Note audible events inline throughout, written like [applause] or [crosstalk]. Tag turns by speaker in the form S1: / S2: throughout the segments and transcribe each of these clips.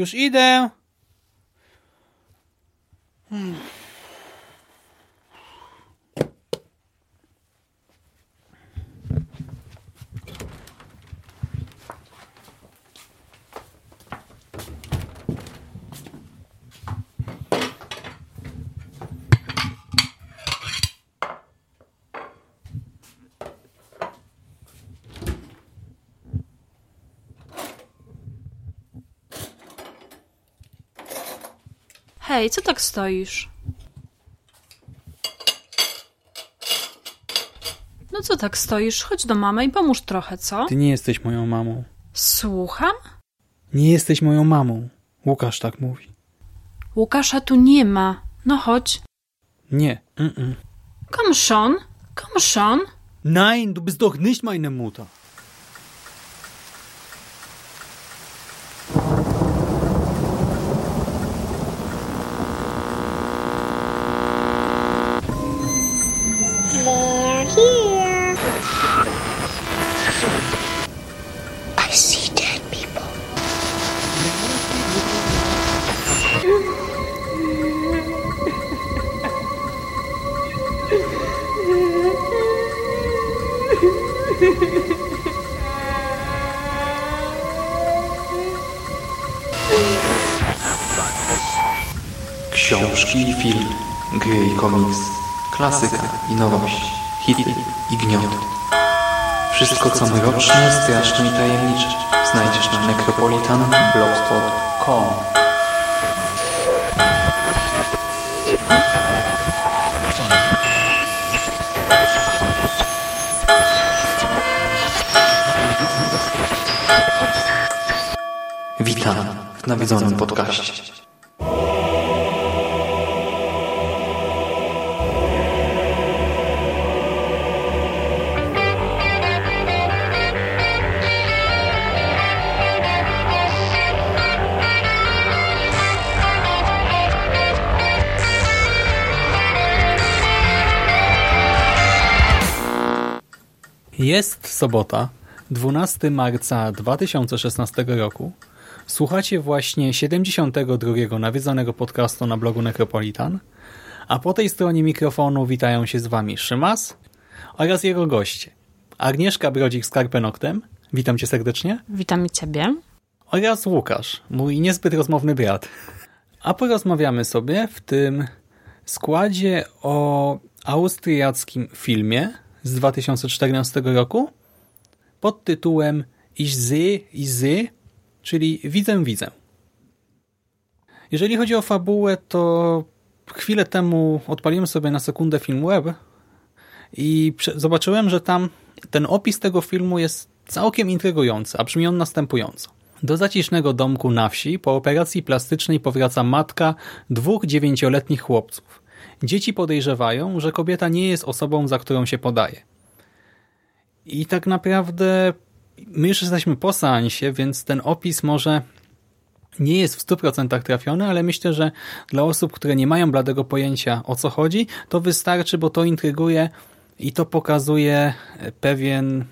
S1: Już idę.
S2: Hej, co tak stoisz? No co tak stoisz? Chodź do mamy i pomóż trochę, co?
S1: Ty nie jesteś moją mamą.
S2: Słucham?
S1: Nie jesteś moją mamą. Łukasz tak mówi.
S2: Łukasza tu nie ma. No chodź.
S1: Nie. Mm -mm.
S2: Komm schon. Komm schon.
S1: Nein, du bist doch nicht meine Mutter.
S3: Wszystko co mroczne, straszne i tajemnicze znajdziesz na necropolitanblogspot.com Witam w nawiedzonym podcaście.
S1: Jest sobota, 12 marca 2016 roku. Słuchacie właśnie 72. nawiedzonego podcastu na blogu Necropolitan, a po tej stronie mikrofonu witają się z Wami Szymas oraz jego goście. Agnieszka Brodzik z Karpenoktem, witam Cię serdecznie,
S2: Witam i ciebie.
S1: oraz Łukasz, mój niezbyt rozmowny brat. A porozmawiamy sobie w tym składzie o austriackim filmie z 2014 roku pod tytułem ich sehe, czyli Widzę, widzę. Jeżeli chodzi o fabułę, to chwilę temu odpaliłem sobie na sekundę film web i zobaczyłem, że tam ten opis tego filmu jest całkiem intrygujący, a brzmi on następująco. Do zacisznego domku na wsi po operacji plastycznej powraca matka dwóch dziewięcioletnich chłopców. Dzieci podejrzewają, że kobieta nie jest osobą, za którą się podaje. I tak naprawdę my już jesteśmy po seansie, więc ten opis może nie jest w 100% trafiony, ale myślę, że dla osób, które nie mają bladego pojęcia o co chodzi, to wystarczy, bo to intryguje i to pokazuje pewien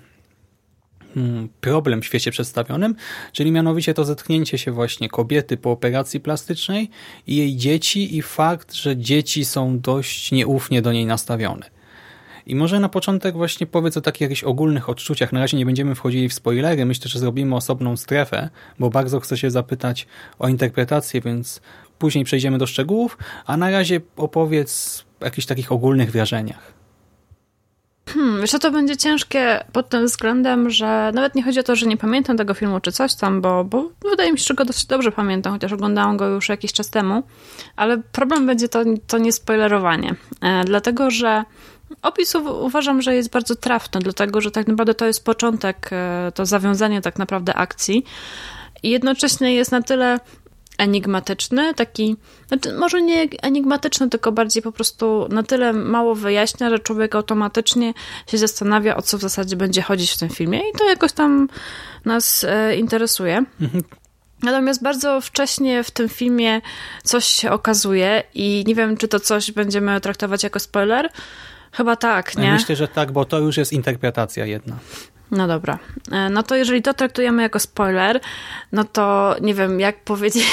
S1: problem w świecie przedstawionym, czyli mianowicie to zetknięcie się właśnie kobiety po operacji plastycznej i jej dzieci i fakt, że dzieci są dość nieufnie do niej nastawione. I może na początek właśnie powiedz o takich jakichś ogólnych odczuciach. Na razie nie będziemy wchodzili w spoilery. Myślę, że zrobimy osobną strefę, bo bardzo chcę się zapytać o interpretację, więc później przejdziemy do szczegółów, a na razie opowiedz o jakichś takich ogólnych wrażeniach.
S2: Hmm, wiesz, to będzie ciężkie pod tym względem, że nawet nie chodzi o to, że nie pamiętam tego filmu czy coś tam, bo, bo wydaje mi się, że go dosyć dobrze pamiętam, chociaż oglądałam go już jakiś czas temu, ale problem będzie to, to nie spoilerowanie, e, dlatego że opis uważam, że jest bardzo trafny, dlatego że tak naprawdę to jest początek, e, to zawiązanie tak naprawdę akcji. I jednocześnie jest na tyle enigmatyczny, taki, znaczy może nie enigmatyczny, tylko bardziej po prostu na tyle mało wyjaśnia, że człowiek automatycznie się zastanawia, o co w zasadzie będzie chodzić w tym filmie i to jakoś tam nas e, interesuje. Natomiast bardzo wcześnie w tym filmie coś się okazuje i nie wiem, czy to coś będziemy traktować jako spoiler, Chyba tak, nie?
S1: Myślę, że tak, bo to już jest interpretacja jedna.
S2: No dobra. E, no to jeżeli to traktujemy jako spoiler, no to nie wiem, jak [laughs] powiedzieć,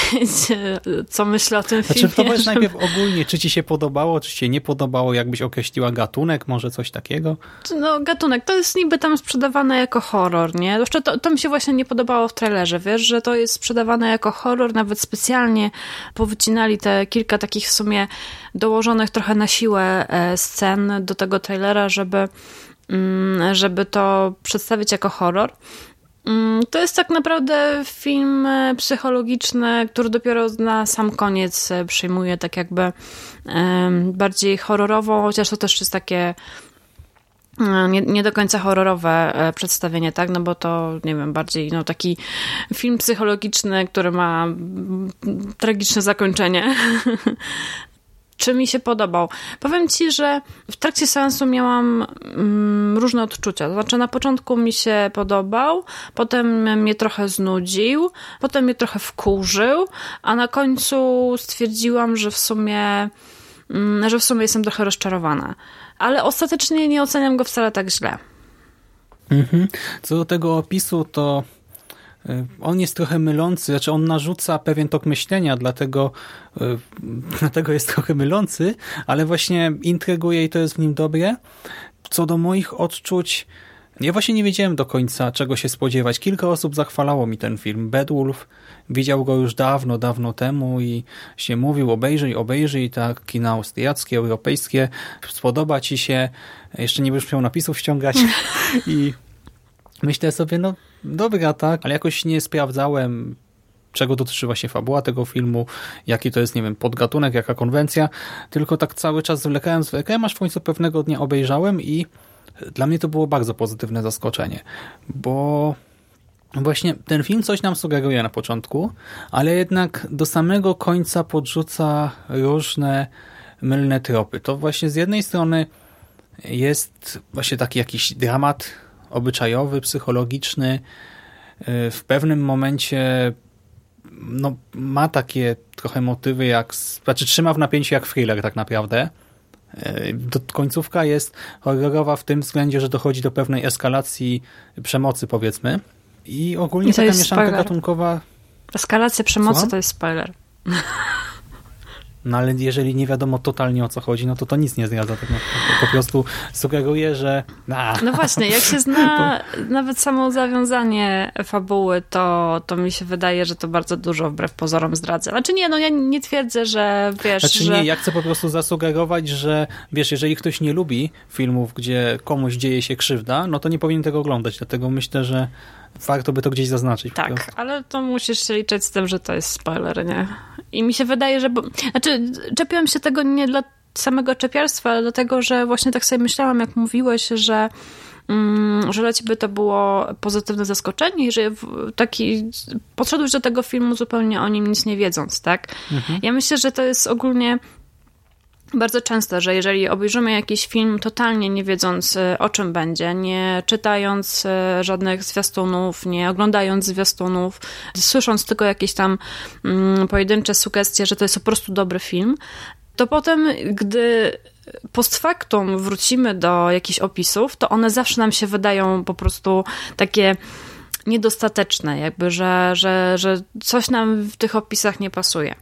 S2: co myślę o tym
S1: znaczy,
S2: filmie.
S1: To powiedz żeby... najpierw ogólnie, czy ci się podobało, czy ci się nie podobało, jakbyś określiła gatunek, może coś takiego?
S2: No gatunek, to jest niby tam sprzedawane jako horror, nie? Jeszcze to, to mi się właśnie nie podobało w trailerze, wiesz, że to jest sprzedawane jako horror, nawet specjalnie powycinali te kilka takich w sumie dołożonych trochę na siłę e, scen do tego trailera, żeby żeby to przedstawić jako horror. Mm, to jest tak naprawdę film e, psychologiczny, który dopiero na sam koniec e, przyjmuje tak jakby bardziej horrorowo, chociaż to też jest takie e, nie, nie do końca horrorowe przedstawienie, tak? No bo to, nie wiem, bardziej no, taki film psychologiczny, który ma mm, tragiczne zakończenie. [laughs] czy mi się podobał. Powiem ci, że w trakcie seansu miałam mm, różne odczucia. Znaczy, na początku mi się podobał, potem mnie trochę znudził, potem mnie trochę wkurzył, a na końcu stwierdziłam, że w sumie, mm, że w sumie jestem trochę rozczarowana. Ale ostatecznie nie oceniam go wcale tak źle.
S1: Mhm. Co do tego opisu, to on jest trochę mylący, znaczy on narzuca pewien tok myślenia, dlatego, y, [laughs] dlatego jest trochę mylący, ale właśnie intryguje i to jest w nim dobre. Co do moich odczuć, ja właśnie nie wiedziałem do końca, czego się spodziewać. Kilka osób zachwalało mi ten film. Bedwulf widział go już dawno, dawno temu i się mówił, obejrzyj, obejrzyj, tak, kina austriackie, europejskie, spodoba ci się, jeszcze nie będziesz miał napisów ściągać [laughs] i myślę sobie, no dobra, tak, ale jakoś nie sprawdzałem czego dotyczy właśnie fabuła tego filmu, jaki to jest, nie wiem, podgatunek, jaka konwencja, tylko tak cały czas zwlekałem, zwlekałem, aż w końcu pewnego dnia obejrzałem i dla mnie to było bardzo pozytywne zaskoczenie, bo właśnie ten film coś nam sugeruje na początku, ale jednak do samego końca podrzuca różne mylne tropy. To właśnie z jednej strony jest właśnie taki jakiś dramat obyczajowy, psychologiczny. Y, w pewnym momencie no, ma takie trochę motywy jak, znaczy trzyma w napięciu jak thriller tak naprawdę. Y, końcówka jest horrorowa w tym względzie, że dochodzi do pewnej eskalacji przemocy powiedzmy. I ogólnie I taka mieszanka spoiler. gatunkowa...
S2: Eskalacja przemocy Słucham? to jest spoiler. [laughs]
S1: No ale jeżeli nie wiadomo totalnie o co chodzi, no to to nic nie zdradza. Tak po prostu sugeruje, że...
S2: Nah. No właśnie, jak się zna [laughs] to... nawet samo zawiązanie fabuły, to, to mi się wydaje, że to bardzo dużo wbrew pozorom zdradza. Znaczy nie, no ja nie twierdzę, że wiesz,
S1: Znaczy
S2: że...
S1: nie, ja chcę po prostu zasugerować, że wiesz, jeżeli ktoś nie lubi filmów, gdzie komuś dzieje się krzywda, no to nie powinien tego oglądać. Dlatego myślę, że warto by to gdzieś zaznaczyć.
S2: Tak, ale to musisz się liczyć z tym, że to jest spoiler, nie? I mi się wydaje, że... Bo, znaczy, czepiłam się tego nie dla samego czepiarstwa, ale dlatego, że właśnie tak sobie myślałam, jak mówiłeś, że mm, że dla ciebie to było pozytywne zaskoczenie i że taki podszedłeś do tego filmu zupełnie o nim nic nie wiedząc, tak? Mhm. Ja myślę, że to jest ogólnie bardzo często, że jeżeli obejrzymy jakiś film totalnie nie wiedząc e, o czym będzie, nie czytając e, żadnych zwiastunów, nie oglądając zwiastunów, słysząc tylko jakieś tam mm, pojedyncze sugestie, że to jest po prostu dobry film, to potem, gdy post factum wrócimy do jakichś opisów, to one zawsze nam się wydają po prostu takie niedostateczne, jakby, że, że, że coś nam w tych opisach nie pasuje.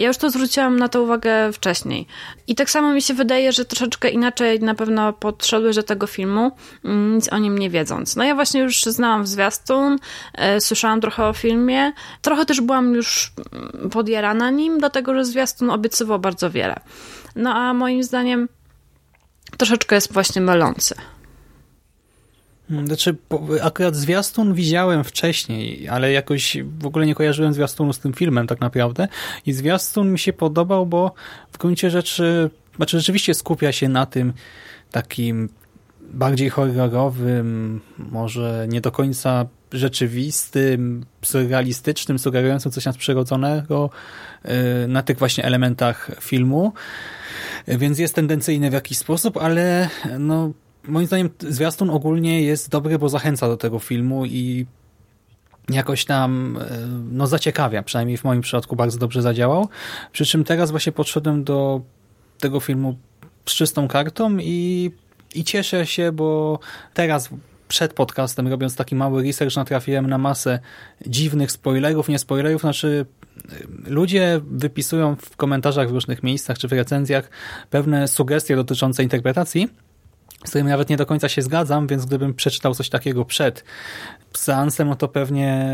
S2: Ja już to zwróciłam na to uwagę wcześniej. I tak samo mi się wydaje, że troszeczkę inaczej na pewno podszedłeś do tego filmu, mm, nic o nim nie wiedząc. No ja właśnie już znałam zwiastun, e, słyszałam trochę o filmie, trochę też byłam już mm, podjarana nim, dlatego że zwiastun obiecywał bardzo wiele. No a moim zdaniem troszeczkę jest właśnie mylący.
S1: Hmm, znaczy, akurat zwiastun widziałem wcześniej, ale jakoś w ogóle nie kojarzyłem zwiastunu z tym filmem tak naprawdę. I zwiastun mi się podobał, bo w gruncie rzeczy, znaczy rzeczywiście skupia się na tym takim bardziej horrorowym, może nie do końca rzeczywistym, surrealistycznym, sugerującym coś nadprzyrodzonego y, na tych właśnie elementach filmu. Więc jest tendencyjny w jakiś sposób, ale no moim zdaniem zwiastun ogólnie jest dobry, bo zachęca do tego filmu i jakoś tam e, no zaciekawia, przynajmniej w moim przypadku bardzo dobrze zadziałał. Przy czym teraz właśnie podszedłem do tego filmu z czystą kartą i, i cieszę się, bo teraz przed podcastem, robiąc taki mały research, natrafiłem na masę dziwnych spoilerów, nie spoilerów, znaczy ludzie wypisują w komentarzach w różnych miejscach czy w recenzjach pewne sugestie dotyczące interpretacji, z którymi nawet nie do końca się zgadzam, więc gdybym przeczytał coś takiego przed seansem, no to pewnie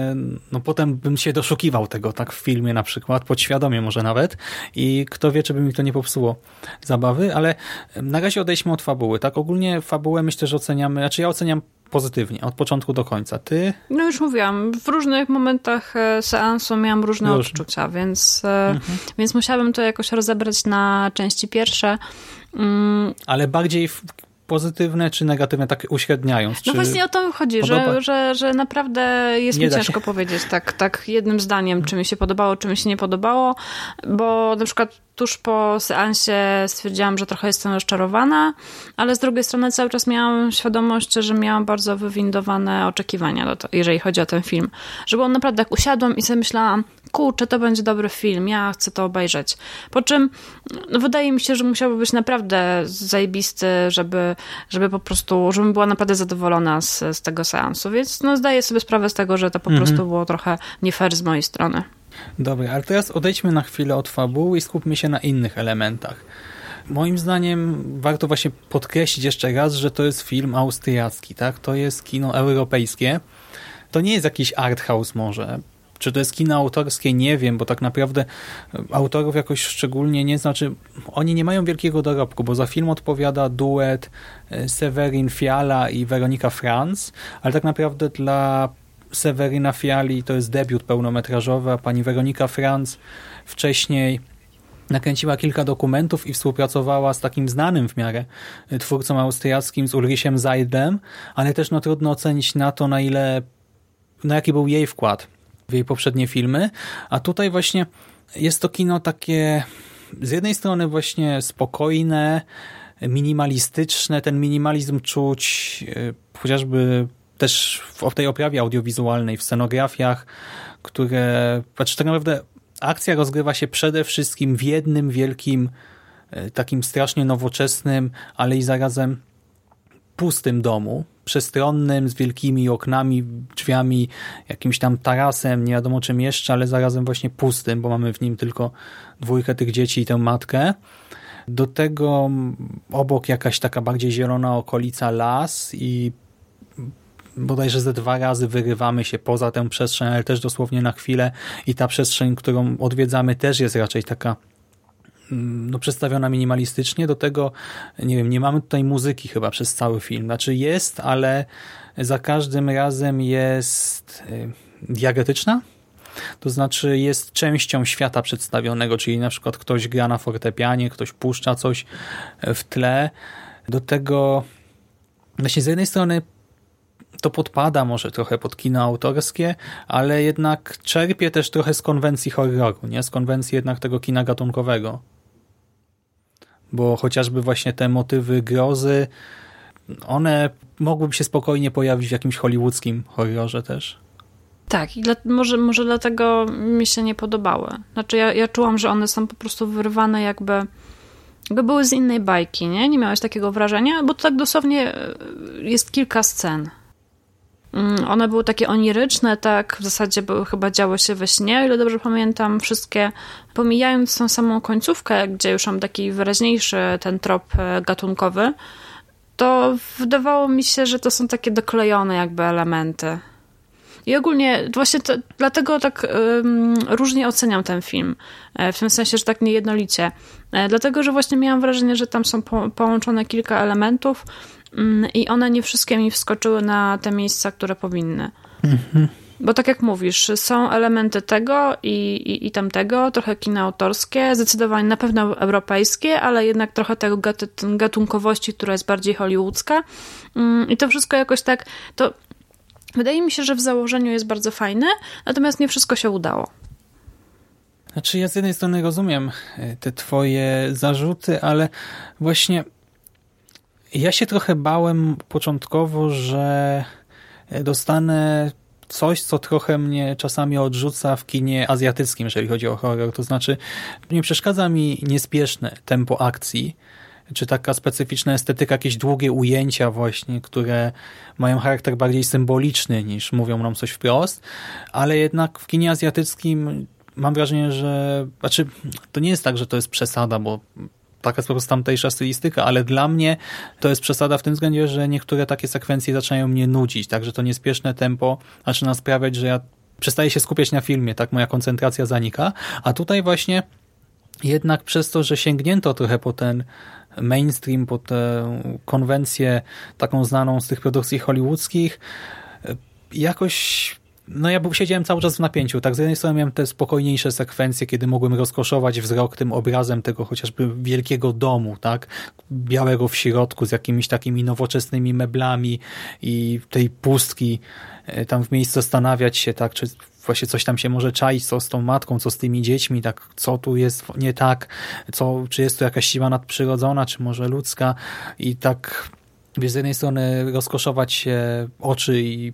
S1: no potem bym się doszukiwał tego tak w filmie na przykład, podświadomie może nawet i kto wie, czy by mi to nie popsuło zabawy, ale na razie odejdźmy od fabuły. Tak ogólnie fabułę myślę, że oceniamy, znaczy ja oceniam pozytywnie, od początku do końca. Ty?
S2: No już mówiłam, w różnych momentach e, seansu miałam różne Różne. odczucia, więc, e, mhm. więc musiałabym to jakoś rozebrać na części pierwsze.
S1: Mm. Ale bardziej pozytywne czy negatywne, tak uśredniając?
S2: No właśnie o to chodzi, że, że, że naprawdę jest nie mi ciężko powiedzieć tak, tak jednym zdaniem, czy mi się podobało, czy mi się nie podobało, bo na przykład tuż po seansie stwierdziłam, że trochę jestem rozczarowana, ale z drugiej strony cały czas miałam świadomość, że miałam bardzo wywindowane oczekiwania, to, jeżeli chodzi o ten film. Że on naprawdę jak usiadłam i sobie myślałam, kurczę, to będzie dobry film, ja chcę to obejrzeć. Po czym no, wydaje mi się, że musiałby być naprawdę zajebisty, żeby, żeby po prostu, żebym była naprawdę zadowolona z, z tego seansu, więc no, zdaję sobie sprawę z tego, że to po mhm. prostu było trochę nie fair z mojej strony.
S1: Dobra, ale teraz odejdźmy na chwilę od fabuły i skupmy się na innych elementach. Moim zdaniem warto właśnie podkreślić jeszcze raz, że to jest film austriacki, tak? To jest kino europejskie. To nie jest jakiś art house może. Czy to jest kino autorskie? Nie wiem, bo tak naprawdę autorów jakoś szczególnie nie znaczy. Oni nie mają wielkiego dorobku, bo za film odpowiada duet e, Severin Fiala i Weronika Franz, ale tak naprawdę dla Severyna Fiali to jest debiut pełnometrażowy, a pani Weronika Franz wcześniej nakręciła kilka dokumentów i współpracowała z takim znanym w miarę twórcą austriackim, z Ulrichem Zajdem, ale też no, trudno ocenić na to, na ile, na jaki był jej wkład w jej poprzednie filmy, a tutaj właśnie jest to kino takie z jednej strony właśnie spokojne, minimalistyczne, ten minimalizm czuć e, chociażby też w tej oprawie audiowizualnej, w scenografiach, które, znaczy tak naprawdę akcja rozgrywa się przede wszystkim w jednym wielkim, e, takim strasznie nowoczesnym, ale i zarazem pustym domu, przestronnym, z wielkimi oknami, drzwiami, jakimś tam tarasem, nie wiadomo czym jeszcze, ale zarazem właśnie pustym, bo mamy w nim tylko dwójkę tych dzieci i tę matkę. Do tego obok jakaś taka bardziej zielona okolica las i bodajże ze dwa razy wyrywamy się poza tę przestrzeń, ale też dosłownie na chwilę i ta przestrzeń, którą odwiedzamy też jest raczej taka mm, no, przedstawiona minimalistycznie. Do tego, nie wiem, nie mamy tutaj muzyki chyba przez cały film. Znaczy jest, ale za każdym razem jest y, diagetyczna. To znaczy jest częścią świata przedstawionego, czyli na przykład ktoś gra na fortepianie, ktoś puszcza coś w tle. Do tego właśnie z jednej strony to podpada może trochę pod kino autorskie, ale jednak czerpie też trochę z konwencji horroru, nie? Z konwencji jednak tego kina gatunkowego. Bo chociażby właśnie te motywy grozy, one mogłyby się spokojnie pojawić w jakimś hollywoodzkim horrorze też.
S2: Tak, i dla, może, może dlatego mi się nie podobały. Znaczy ja, ja czułam, że one są po prostu wyrwane jakby jakby były z innej bajki, nie? Nie miałeś takiego wrażenia? Bo to tak dosłownie e, jest kilka scen. Mm, one były takie oniryczne, tak, w zasadzie były chyba działy się we śnie, o ile dobrze pamiętam, wszystkie, pomijając tą samą końcówkę, gdzie już mam taki wyraźniejszy ten trop e, gatunkowy, to wydawało mi się, że to są takie doklejone jakby elementy. I ogólnie właśnie to, dlatego tak um, różnie oceniam ten film. E, w tym sensie, że tak niejednolicie. E, dlatego, że właśnie miałam wrażenie, że tam są po, połączone kilka elementów, i one nie wszystkie mi wskoczyły na te miejsca, które powinny. Mhm. Bo tak jak mówisz, są elementy tego i, i, i tamtego, trochę kina autorskie, zdecydowanie na pewno europejskie, ale jednak trochę tego gatunkowości, która jest bardziej hollywoodzka. Mm, I to wszystko jakoś tak, to wydaje mi się, że w założeniu jest bardzo fajne, natomiast nie wszystko się udało.
S1: Znaczy ja z jednej strony rozumiem e, te twoje zarzuty, ale właśnie ja się trochę bałem początkowo, że dostanę coś, co trochę mnie czasami odrzuca w kinie azjatyckim, jeżeli chodzi o horror. To znaczy, nie przeszkadza mi niespieszne tempo akcji, czy taka specyficzna estetyka, jakieś długie ujęcia właśnie, które mają charakter bardziej symboliczny niż mówią nam coś wprost, ale jednak w kinie azjatyckim mam wrażenie, że znaczy, to nie jest tak, że to jest przesada, bo taka jest po prostu tamtejsza stylistyka, ale dla mnie to jest przesada w tym względzie, że niektóre takie sekwencje zaczynają mnie nudzić, także to niespieszne tempo zaczyna sprawiać, że ja przestaję się skupiać na filmie, tak moja koncentracja zanika, a tutaj właśnie jednak przez to, że sięgnięto trochę po ten mainstream, po tę konwencję taką znaną z tych produkcji hollywoodzkich, jakoś no ja siedziałem cały czas w napięciu. Tak, z jednej strony miałem te spokojniejsze sekwencje, kiedy mogłem rozkoszować wzrok tym obrazem tego chociażby wielkiego domu, tak, białego w środku z jakimiś takimi nowoczesnymi meblami i tej pustki, e, tam w miejscu zastanawiać się, tak, czy właśnie coś tam się może czaić, co z tą matką, co z tymi dziećmi, tak, co tu jest nie tak, co, czy jest tu jakaś siła nadprzyrodzona, czy może ludzka? I tak z jednej strony rozkoszować się oczy i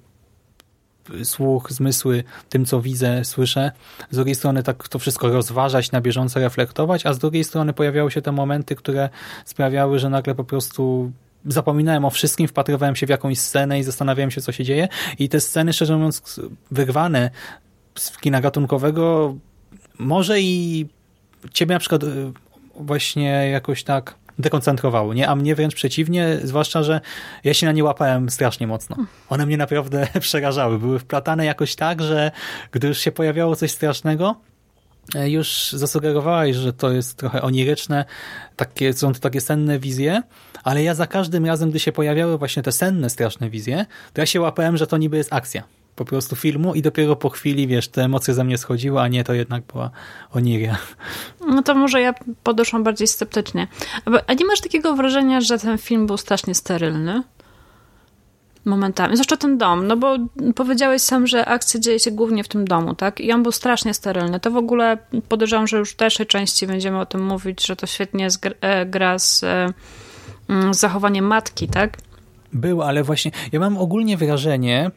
S1: słuch, zmysły tym, co widzę, słyszę. Z drugiej strony tak to wszystko rozważać, na bieżąco reflektować, a z drugiej strony pojawiały się te momenty, które sprawiały, że nagle po prostu zapominałem o wszystkim, wpatrywałem się w jakąś scenę i zastanawiałem się, co się dzieje i te sceny, szczerze mówiąc, wyrwane z kina gatunkowego może i ciebie na przykład y, właśnie jakoś tak dekoncentrowały, nie? A mnie wręcz przeciwnie, zwłaszcza, że ja się na nie łapałem strasznie mocno. One mnie naprawdę [laughs] przerażały. Były wplatane jakoś tak, że gdy już się pojawiało coś strasznego, e, już zasugerowałeś, że to jest trochę oniryczne, takie, są to takie senne wizje, ale ja za każdym razem, gdy się pojawiały właśnie te senne, straszne wizje, to ja się łapałem, że to niby jest akcja po prostu filmu i dopiero po chwili, wiesz, te emocje ze mnie schodziły, a nie, to jednak była Oniria.
S2: No to może ja podeszłam bardziej sceptycznie. A nie masz takiego wrażenia, że ten film był strasznie sterylny? Momentami. Zwłaszcza ten dom, no bo powiedziałeś sam, że akcja dzieje się głównie w tym domu, tak? I on był strasznie sterylny. To w ogóle podejrzewam, że już w dalszej części będziemy o tym mówić, że to świetnie e, gra z, e, mm, z zachowaniem matki, tak?
S1: Był, ale właśnie ja mam ogólnie wrażenie,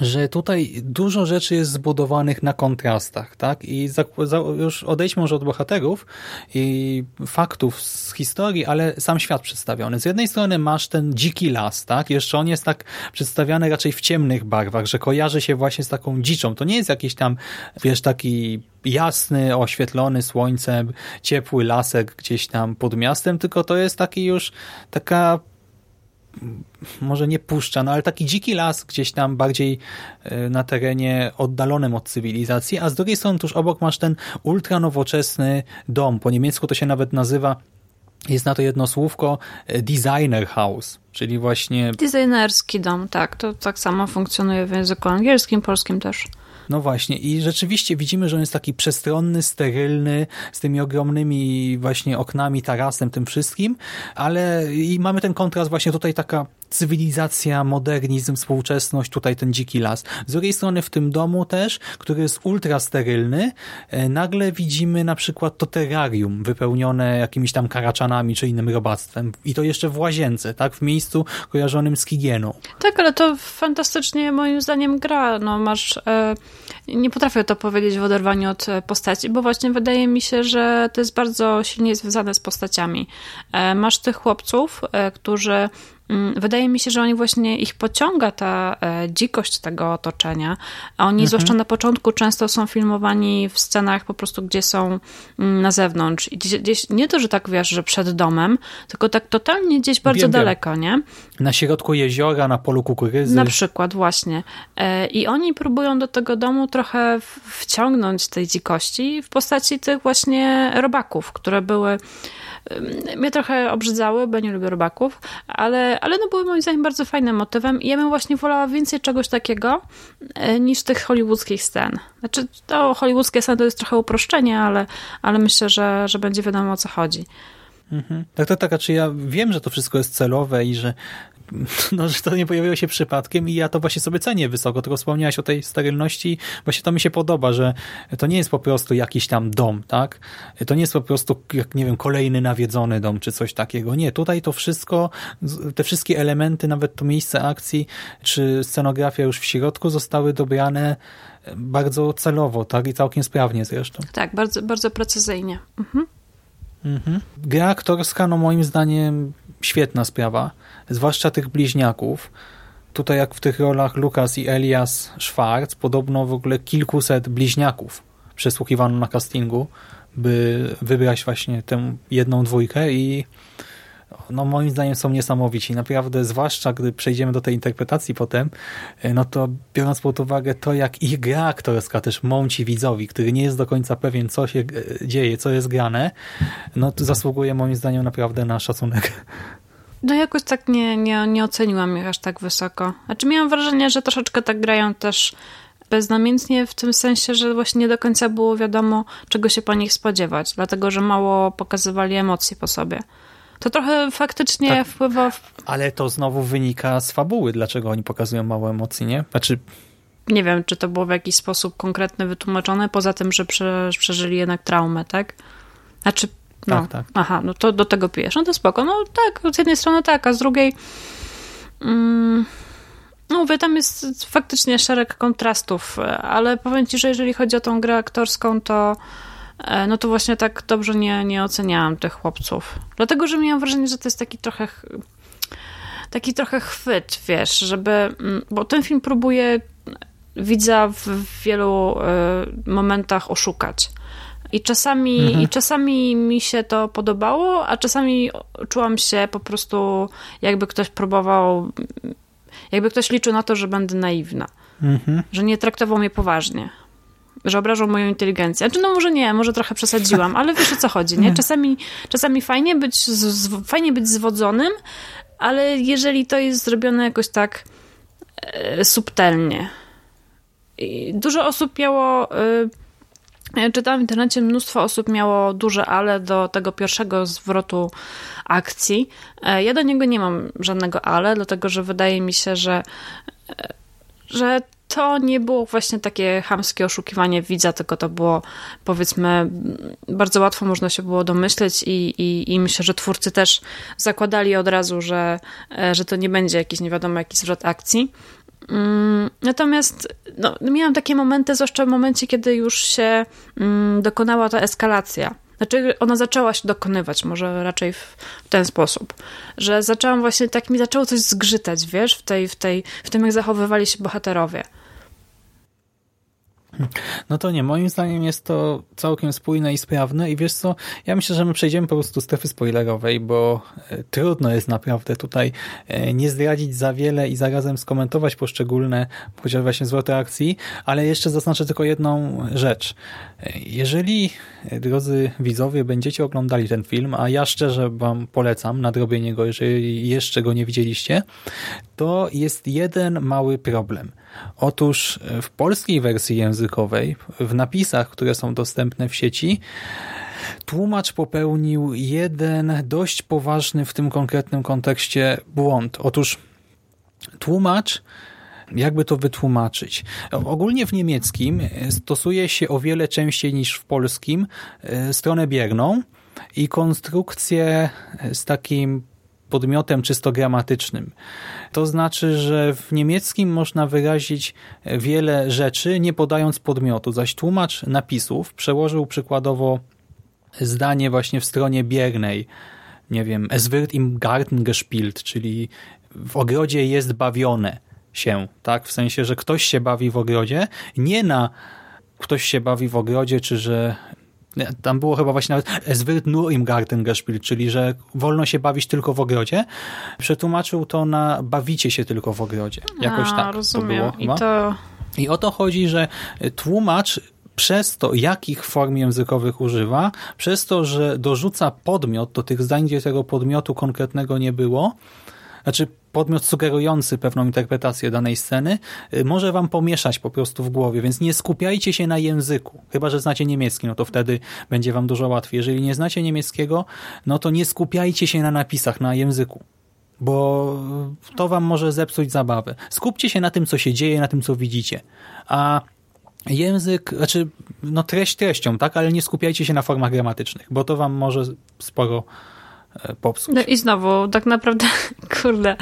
S1: że tutaj dużo rzeczy jest zbudowanych na kontrastach, tak? I za, za, już odejdźmy może od bohaterów i faktów z historii, ale sam świat przedstawiony. Z jednej strony masz ten dziki las, tak? Jeszcze on jest tak przedstawiany raczej w ciemnych barwach, że kojarzy się właśnie z taką dziczą. To nie jest jakiś tam, wiesz, taki jasny, oświetlony słońcem, ciepły lasek gdzieś tam pod miastem, tylko to jest taki już taka może nie puszcza, no ale taki dziki las gdzieś tam bardziej e, na terenie oddalonym od cywilizacji, a z drugiej strony tuż obok masz ten ultra nowoczesny dom. Po niemiecku to się nawet nazywa jest na to jedno słówko e, designer house, czyli właśnie...
S2: Designerski dom, tak. To tak samo funkcjonuje w języku angielskim, polskim też.
S1: No właśnie. I rzeczywiście widzimy, że on jest taki przestronny, sterylny, z tymi ogromnymi właśnie oknami, tarasem, tym wszystkim, ale i mamy ten kontrast właśnie tutaj taka cywilizacja, modernizm, współczesność, tutaj ten dziki las. Z drugiej strony w tym domu też, który jest ultra sterylny, e, nagle widzimy na przykład to terrarium wypełnione jakimiś tam karaczanami czy innym robactwem. I to jeszcze w łazience, tak? W miejscu kojarzonym z higieną.
S2: Tak, ale to fantastycznie moim zdaniem gra. No masz... Nie potrafię to powiedzieć w oderwaniu od e, postaci, bo właśnie wydaje mi się, że to jest bardzo silnie związane z postaciami. E, masz tych chłopców, e, którzy Mm, wydaje mi się, że oni właśnie ich pociąga ta dzikość tego otoczenia. A oni, mhm. zwłaszcza na początku, często są filmowani w scenach po prostu, gdzie są mm, na zewnątrz. I gdzieś, nie to, że tak wiesz, że przed domem, tylko tak totalnie gdzieś bardzo wiem, daleko, wiem. nie?
S1: Na środku jeziora, na polu kukurydzy.
S2: Na przykład, właśnie. I oni próbują do tego domu trochę wciągnąć tej dzikości w postaci tych właśnie robaków, które były mnie trochę obrzydzały, bo nie lubię robaków, ale, ale no były moim zdaniem bardzo fajnym motywem i ja bym właśnie wolała więcej czegoś takiego e, niż tych hollywoodzkich scen. Znaczy, to hollywoodzkie sceny to jest trochę uproszczenie, ale, ale myślę, że, że będzie wiadomo o co chodzi.
S1: Mhm. Tak, tak, tak. Czy ja wiem, że to wszystko jest celowe i że no, że to nie pojawiło się przypadkiem i ja to właśnie sobie cenię wysoko, tylko wspomniałaś o tej sterylności, właśnie to mi się podoba, że to nie jest po prostu jakiś tam dom, tak? To nie jest po prostu, jak nie wiem, kolejny nawiedzony dom, czy coś takiego. Nie, tutaj to wszystko, te wszystkie elementy, nawet to miejsce akcji, czy scenografia już w środku zostały dobrane bardzo celowo, tak? I całkiem sprawnie zresztą.
S2: Tak, bardzo, bardzo precyzyjnie. Mhm.
S1: Mhm. Gra aktorska, no moim zdaniem świetna sprawa, zwłaszcza tych bliźniaków. Tutaj jak w tych rolach Lukas i Elias Schwarz, podobno w ogóle kilkuset bliźniaków przesłuchiwano na castingu, by wybrać właśnie tę jedną dwójkę i no moim zdaniem są niesamowici. Naprawdę, zwłaszcza gdy przejdziemy do tej interpretacji potem, e, no to biorąc pod uwagę to, jak ich gra aktorska też mąci widzowi, który nie jest do końca pewien, co się e, dzieje, co jest grane, no to zasługuje moim zdaniem naprawdę na szacunek.
S2: No jakoś tak nie, nie, nie oceniłam ich aż tak wysoko. Znaczy miałam wrażenie, że troszeczkę tak grają też beznamiętnie w tym sensie, że właśnie nie do końca było wiadomo, czego się po nich spodziewać, dlatego że mało pokazywali emocji po sobie. To trochę faktycznie tak, wpływa... W...
S1: Ale to znowu wynika z fabuły, dlaczego oni pokazują mało emocji, nie? Znaczy...
S2: Nie wiem, czy to było w jakiś sposób konkretny wytłumaczone, poza tym, że prze, przeżyli jednak traumę, tak? Znaczy, no, tak, tak. aha, no to do tego pijesz. No to spoko. No tak, z jednej strony tak, a z drugiej... Mm, no mówię, tam jest faktycznie szereg kontrastów, ale powiem ci, że jeżeli chodzi o tą grę aktorską, to no to właśnie tak dobrze nie, nie oceniałam tych chłopców. Dlatego, że miałam wrażenie, że to jest taki trochę taki trochę chwyt, wiesz, żeby, mm, bo ten film próbuje widza w wielu y, momentach oszukać. I czasami, mhm. I czasami mi się to podobało, a czasami czułam się po prostu, jakby ktoś próbował, jakby ktoś liczył na to, że będę naiwna. Mhm. Że nie traktował mnie poważnie że obrażą moją inteligencję. Znaczy, no może nie, może trochę przesadziłam, ale wiesz o co chodzi, nie? Czasami, czasami fajnie, być, z, fajnie być zwodzonym, ale jeżeli to jest zrobione jakoś tak e, subtelnie. I dużo osób miało... E, czytałam w internecie, mnóstwo osób miało duże ale do tego pierwszego zwrotu akcji. E, ja do niego nie mam żadnego ale, dlatego że wydaje mi się, że e, że to nie było właśnie takie hamskie oszukiwanie widza, tylko to było powiedzmy bardzo łatwo można się było domyśleć i, i, i myślę, że twórcy też zakładali od razu, że, e, że to nie będzie jakiś nie wiadomo jaki zwrot akcji. Mm, natomiast no, miałam takie momenty, zwłaszcza w momencie, kiedy już się mm, dokonała ta eskalacja znaczy, ona zaczęła się dokonywać, może raczej w, ten sposób, że zaczęłam właśnie, tak mi zaczęło coś zgrzytać, wiesz, w, tej, w, tej, w tym, jak zachowywali się bohaterowie.
S1: No to nie, moim zdaniem jest to całkiem spójne i sprawne i wiesz co, ja myślę, że my przejdziemy po prostu strefy spoilerowej, bo e, trudno jest naprawdę tutaj e, nie zdradzić za wiele i zarazem skomentować poszczególne, chociaż właśnie zwroty akcji, ale jeszcze zaznaczę tylko jedną rzecz. E, jeżeli, drodzy widzowie, będziecie oglądali ten film, a ja szczerze wam polecam nadrobienie go, jeżeli jeszcze go nie widzieliście, to jest jeden mały problem – Otóż e, w polskiej wersji językowej, w napisach, które są dostępne w sieci, tłumacz popełnił jeden dość poważny w tym konkretnym kontekście błąd. Otóż tłumacz jakby to wytłumaczyć? Ogólnie w niemieckim stosuje się o wiele częściej niż w polskim e, stronę bierną i konstrukcję z takim podmiotem czysto gramatycznym. To znaczy, że w niemieckim można wyrazić wiele rzeczy, nie podając podmiotu, zaś tłumacz napisów przełożył przykładowo zdanie właśnie w stronie biernej, nie wiem, es wird im Garten gespielt, czyli w ogrodzie jest bawione się, tak? W sensie, że ktoś się bawi w ogrodzie, nie na ktoś się bawi w ogrodzie, czy że tam było chyba właśnie nawet es wird nur im Garten gespielt, czyli że wolno się bawić tylko w ogrodzie. Przetłumaczył to na bawicie się tylko w ogrodzie. Jakoś A, tak
S2: rozumiem.
S1: to było
S2: I, to...
S1: I o to chodzi, że tłumacz przez to, jakich form językowych używa, przez to, że dorzuca podmiot do tych zdań, gdzie tego podmiotu konkretnego nie było, znaczy podmiot sugerujący pewną interpretację danej sceny y, może wam pomieszać po prostu w głowie, więc nie skupiajcie się na języku. Chyba, że znacie niemiecki, no to wtedy będzie wam dużo łatwiej. Jeżeli nie znacie niemieckiego, no to nie skupiajcie się na napisach, na języku bo to wam może zepsuć zabawę. Skupcie się na tym, co się dzieje, na tym, co widzicie. A język, znaczy, no treść treścią, tak, ale nie skupiajcie się na formach gramatycznych, bo to wam może sporo popsuć.
S2: No i znowu, tak naprawdę, [laughs] kurde,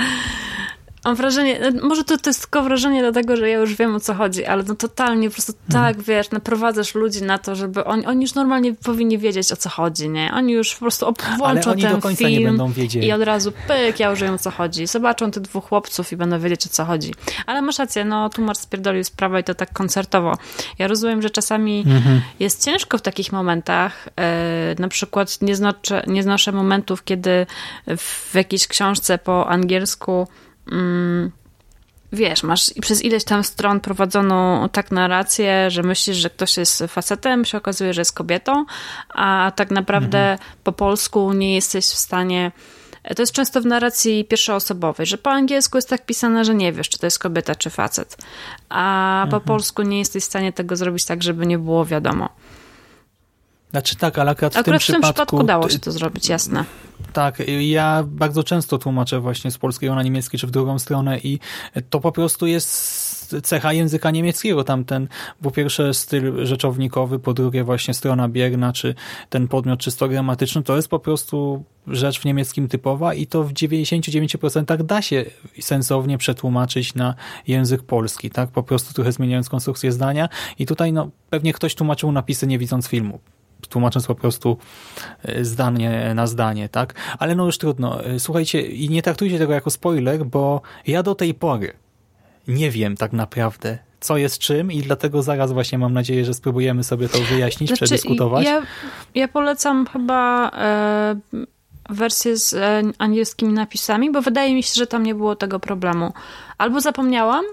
S2: Mam wrażenie, no, może to, to jest tylko wrażenie dlatego, że ja już wiem o co chodzi, ale no totalnie po prostu tak, wiesz, naprowadzasz ludzi na to, żeby oni, oni już normalnie powinni wiedzieć o co chodzi, nie? Oni już po prostu włączą
S1: oni
S2: ten
S1: do końca
S2: film
S1: nie będą wiedzieli.
S2: i od razu pyk, ja już wiem o co chodzi. Zobaczą tych dwóch chłopców i będą wiedzieć o co chodzi. Ale masz rację, no tłumacz spierdolił sprawę i to tak koncertowo. Ja rozumiem, że czasami jest ciężko w takich momentach. E, na przykład nie, nie znoszę momentów, kiedy w jakiejś książce po angielsku wiesz, masz i przez ileś tam stron prowadzoną tak narrację, że myślisz, że ktoś jest facetem, się okazuje, że jest kobietą, a tak naprawdę po polsku nie jesteś w stanie. To jest często w narracji pierwszoosobowej, że po angielsku jest tak pisane, że nie wiesz, czy to jest kobieta, czy facet, a po polsku nie jesteś w stanie tego zrobić tak, żeby nie było wiadomo.
S1: Znaczy tak, ale akurat w tym
S2: Akurat w tym
S1: przypadku...
S2: przypadku dało się to zrobić, jasne.
S1: Tak, ja bardzo często tłumaczę właśnie z polskiego na niemiecki, czy w drugą stronę i to po prostu jest cecha języka niemieckiego. Tamten, po pierwsze styl rzeczownikowy, po drugie właśnie strona bierna, czy ten podmiot czysto gramatyczny, to jest po prostu rzecz w niemieckim typowa i to w 99% da się sensownie przetłumaczyć na język polski, tak? Po prostu trochę zmieniając konstrukcję zdania i tutaj no, pewnie ktoś tłumaczył napisy nie widząc filmu tłumacząc po prostu e, zdanie na zdanie, tak? Ale no już trudno. E, Słuchajcie, i nie traktujcie tego jako spoiler, bo ja do tej pory nie wiem tak naprawdę, co jest czym i dlatego zaraz właśnie mam nadzieję, że spróbujemy sobie to wyjaśnić,
S2: Znaczy,
S1: przedyskutować.
S2: Ja, ja polecam chyba e, wersję z e, angielskimi napisami, bo wydaje mi się, że tam nie było tego problemu. Albo zapomniałam,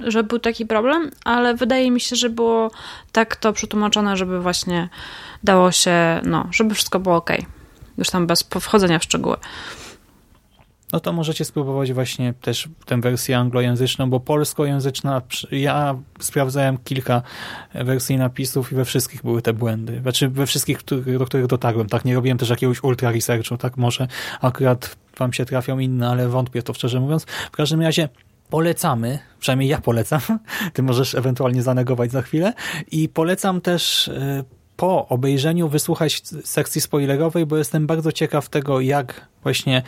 S2: że był taki problem, ale wydaje mi się, że było tak to przetłumaczone, żeby właśnie dało się, no, żeby wszystko było ok. Już tam bez wchodzenia w szczegóły.
S1: No to możecie spróbować właśnie też tę wersję anglojęzyczną, bo polskojęzyczna, ja sprawdzałem kilka wersji napisów i we wszystkich były te błędy. Znaczy we wszystkich, do których dotarłem. Tak, nie robiłem też jakiegoś ultra researchu, tak, może akurat wam się trafią inne, ale wątpię to szczerze mówiąc. W każdym razie polecamy, przynajmniej ja polecam, [laughs] ty możesz ewentualnie zanegować za chwilę i polecam też y, po obejrzeniu wysłuchać sekcji spoilerowej, bo jestem bardzo ciekaw tego, jak właśnie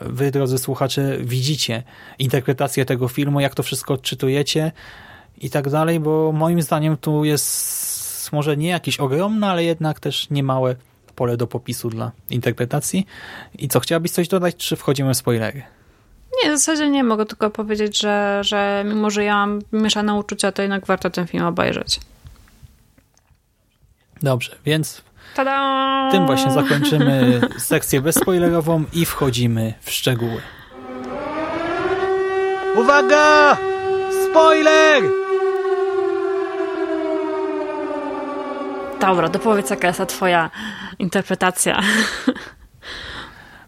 S1: wy, drodzy słuchacze, widzicie interpretację tego filmu, jak to wszystko odczytujecie i tak dalej, bo moim zdaniem tu jest może nie jakieś ogromne, ale jednak też niemałe pole do popisu dla interpretacji. I co, chciałabyś coś dodać, czy wchodzimy w spoilery?
S2: Nie, w zasadzie nie mogę tylko powiedzieć, że, że mimo, że ja mam mieszane uczucia, to jednak warto ten film obejrzeć.
S1: Dobrze, więc
S2: Tada!
S1: tym właśnie zakończymy sekcję bezspoilerową i wchodzimy w szczegóły.
S4: Uwaga! Spoiler!
S2: Dobra, dopowiedz jaka jest ta twoja interpretacja.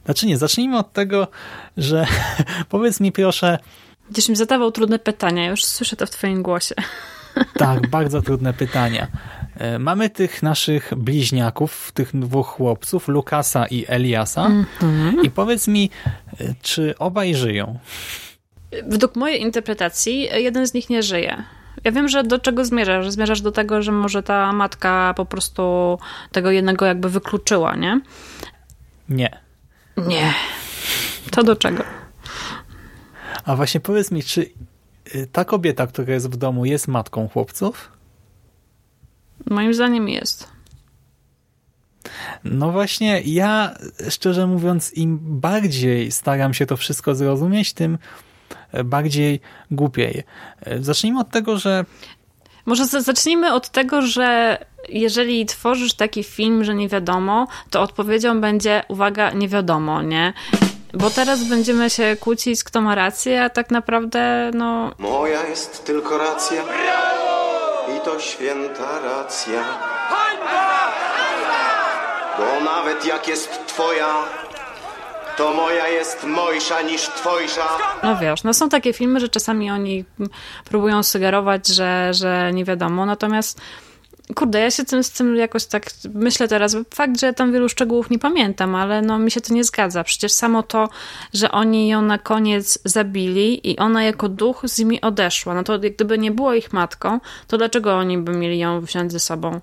S1: Znaczy nie, zacznijmy od tego, że [laughs] powiedz mi proszę...
S2: Będziesz mi zadawał trudne pytania, już słyszę to w twoim głosie.
S1: Tak, bardzo trudne pytania. Mamy tych naszych bliźniaków, tych dwóch chłopców, Lukasa i Eliasa. Mm -hmm. I powiedz mi, czy obaj żyją?
S2: Według mojej interpretacji jeden z nich nie żyje. Ja wiem, że do czego zmierzasz. Zmierzasz do tego, że może ta matka po prostu tego jednego jakby wykluczyła, nie?
S1: Nie.
S2: Nie. To do czego?
S1: A właśnie powiedz mi, czy ta kobieta, która jest w domu, jest matką chłopców?
S2: Moim zdaniem jest.
S1: No właśnie, ja szczerze mówiąc, im bardziej staram się to wszystko zrozumieć, tym bardziej głupiej. Zacznijmy od tego, że.
S2: Może zacznijmy od tego, że jeżeli tworzysz taki film, że nie wiadomo, to odpowiedzią będzie, uwaga, nie wiadomo, nie? Bo teraz będziemy się kłócić, kto ma rację, a tak naprawdę, no.
S5: Moja jest tylko racja. I to święta racja. Bo nawet jak jest twoja, to moja jest mojsza niż twojsza.
S2: No wiesz, no są takie filmy, że czasami oni próbują sugerować, że, że nie wiadomo, natomiast kurde, ja się tym, z tym jakoś tak myślę teraz. Fakt, że ja tam wielu szczegółów nie pamiętam, ale no mi się to nie zgadza. Przecież samo to, że oni ją na koniec zabili i ona jako duch z nimi odeszła. No to gdyby nie było ich matką, to dlaczego oni by mieli ją wziąć ze sobą?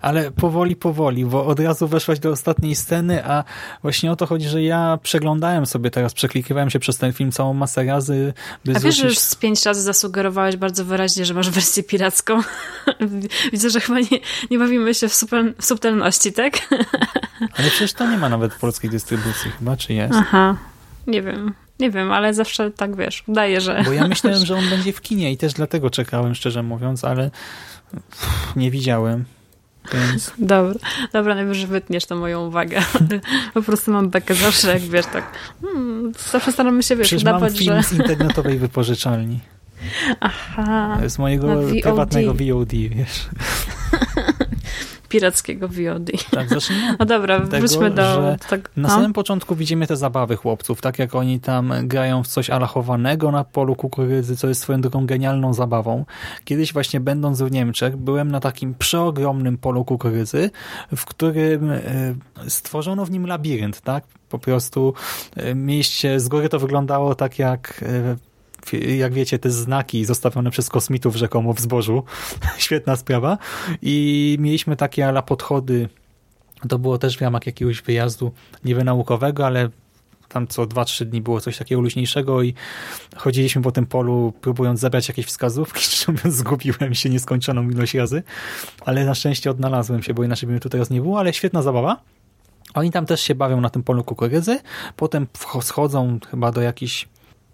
S1: Ale powoli, powoli, bo od razu weszłaś do ostatniej sceny, a właśnie o to chodzi, że ja przeglądałem sobie teraz, przeklikiwałem się przez ten film całą masę razy, by
S2: A wiesz, że
S1: zwrócić...
S2: już z pięć razy zasugerowałeś bardzo wyraźnie, że masz wersję piracką. [laughs] Widzę, że chyba nie, nie bawimy się w, super, w subtelności, tak? [laughs]
S1: Ale przecież to nie ma nawet polskiej dystrybucji chyba, czy jest?
S2: Aha, nie wiem. Nie wiem, ale zawsze tak wiesz, udaje, że.
S1: Bo ja myślałem, [laughs] że on będzie w kinie i też dlatego czekałem, szczerze mówiąc, ale nie widziałem. Więc
S2: Dobra, dobra, najwyżej wytniesz to moją uwagę. [laughs] po prostu mam bekę zawsze, jak wiesz, tak. Hmm, zawsze staramy się, wiesz,
S1: przecież mam
S2: udawać,
S1: film
S2: że.
S1: z internetowej wypożyczalni. [laughs]
S2: Aha,
S1: Z mojego
S2: VOD.
S1: prywatnego VOD, wiesz. [laughs]
S2: pirackiego VOD.
S1: Tak, zacznijmy [laughs]
S2: No dobra,
S1: tego,
S2: wróćmy do. Tak,
S1: Na
S2: no.
S1: samym początku widzimy te zabawy chłopców, tak jak oni tam grają w coś alachowanego na polu kukurydzy, co jest swoją drogą genialną zabawą. Kiedyś właśnie będąc w Niemczech, byłem na takim przeogromnym polu kukurydzy, w którym e, stworzono w nim labirynt, tak? Po prostu e, mieście z góry to wyglądało tak jak e, jak wiecie, te znaki zostawione przez kosmitów rzekomo w zbożu. [laughs] Świetna sprawa. I mieliśmy takie ala podchody to było też w ramach jakiegoś wyjazdu niby ale tam co 2-3 dni było coś takiego luźniejszego i chodziliśmy po tym polu próbując zebrać jakieś wskazówki, [laughs] szczerze zgubiłem się nieskończoną ilość razy, ale na szczęście odnalazłem się, bo inaczej by mnie tu teraz nie było, ale świetna zabawa. Oni tam też się bawią na tym polu kukurydzy, potem schodzą chyba do jakichś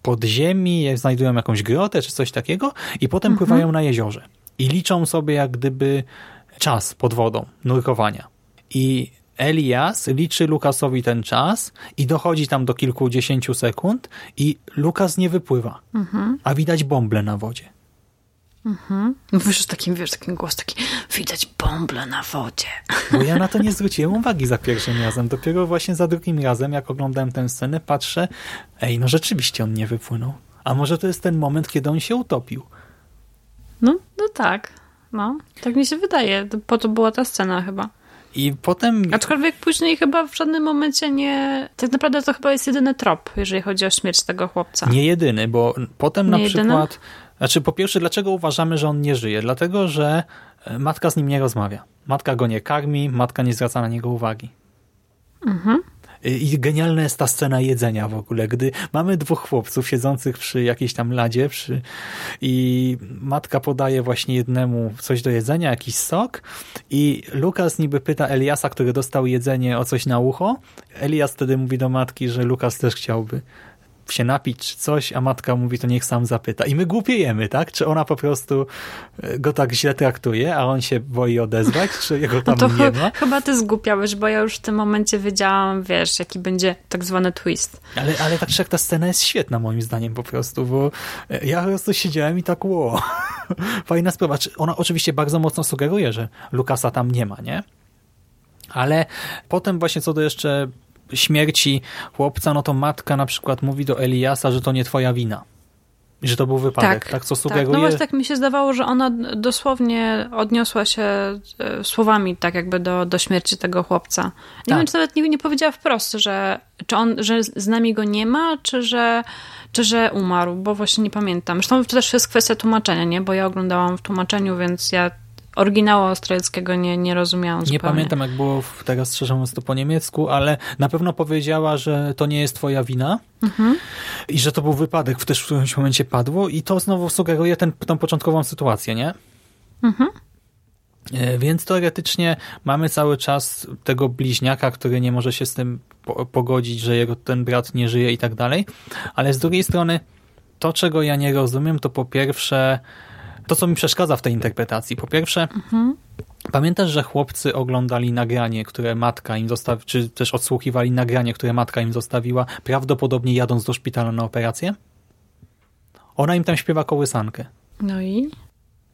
S1: podziemi, znajdują jakąś grotę czy coś takiego i potem pływają na jeziorze i liczą sobie jak gdyby czas pod wodą, nurkowania. I Elias liczy Lukasowi ten czas i dochodzi tam do kilkudziesięciu sekund i Lukas nie wypływa, a widać bąble na wodzie.
S2: Mówisz z takim, wiesz, takim głos taki, widać bąble na wodzie.
S1: Bo ja na to nie [laughs] zwróciłem uwagi za pierwszym razem. Dopiero właśnie za drugim razem, jak oglądałem tę scenę, patrzę, ej, no rzeczywiście on nie wypłynął. A może to jest ten moment, kiedy on się utopił.
S2: No, no tak. No, tak mi się wydaje. Po to była ta scena chyba.
S1: I potem...
S2: Aczkolwiek później chyba w żadnym momencie nie... Tak naprawdę to chyba jest jedyny trop, jeżeli chodzi o śmierć tego chłopca.
S1: Nie jedyny, bo potem na
S2: Nie jedyny?
S1: przykład... Znaczy, po pierwsze, dlaczego uważamy, że on nie żyje? Dlatego, że e, matka z nim nie rozmawia. Matka go nie karmi, matka nie zwraca na niego uwagi. I genialna jest ta scena jedzenia w ogóle, gdy mamy dwóch chłopców siedzących przy jakiejś tam ladzie przy... i matka podaje właśnie jednemu coś do jedzenia, jakiś sok i Lukas niby pyta Eliasa, który dostał jedzenie o coś na ucho. Elias wtedy mówi do matki, że Lukas też chciałby się napić czy coś, a matka mówi, to niech sam zapyta. I my głupiejemy, tak? Czy ona po prostu e, go tak źle traktuje, a on się boi odezwać, czy jego tam
S2: No to
S1: nie ma?
S2: chyba ty zgłupiałeś, bo ja już w tym momencie wiedziałam, wiesz, jaki będzie tak zwany twist.
S1: Ale, ale tak jak ta scena jest świetna moim zdaniem po prostu, bo e, ja po prostu siedziałem i tak ło. [laughs] Fajna sprawa. Czy Ona oczywiście bardzo mocno sugeruje, że Lukasa tam nie ma, nie? Ale potem właśnie co do jeszcze śmierci chłopca, no to matka na przykład mówi do Eliasa, że to nie twoja wina. I Że to był wypadek, tak? Co
S2: Tak,
S1: sugeruje...
S2: no właśnie tak mi się zdawało, że ona dosłownie odniosła się e, słowami tak jakby do, do śmierci tego chłopca. Nie
S1: Tak.
S2: wiem, czy nawet nie, nie powiedziała wprost, że, czy on, że z nami go nie ma, czy że, czy że umarł, bo właśnie nie pamiętam. Zresztą to też jest kwestia tłumaczenia, nie? Bo ja oglądałam w tłumaczeniu, więc ja oryginału austriackiego nie, nie rozumiałam
S1: Nie
S2: zupełnie.
S1: pamiętam, jak było w- teraz szczerze mówiąc to po niemiecku, ale na pewno powiedziała, że to nie jest twoja wina i że to był wypadek, też w którymś momencie padło i to znowu sugeruje ten, tą początkową sytuację, nie? E, Więc teoretycznie mamy cały czas tego bliźniaka, który nie może się z tym po pogodzić, że jego ten brat nie żyje i tak dalej, ale z drugiej strony to, czego ja nie rozumiem, to po pierwsze to, co mi przeszkadza w tej interpretacji. Po pierwsze, Pamiętasz, że chłopcy oglądali nagranie, które matka im zostawiła, czy też odsłuchiwali nagranie, które matka im zostawiła, prawdopodobnie jadąc do szpitala na operację? Ona im tam śpiewa kołysankę.
S2: No i?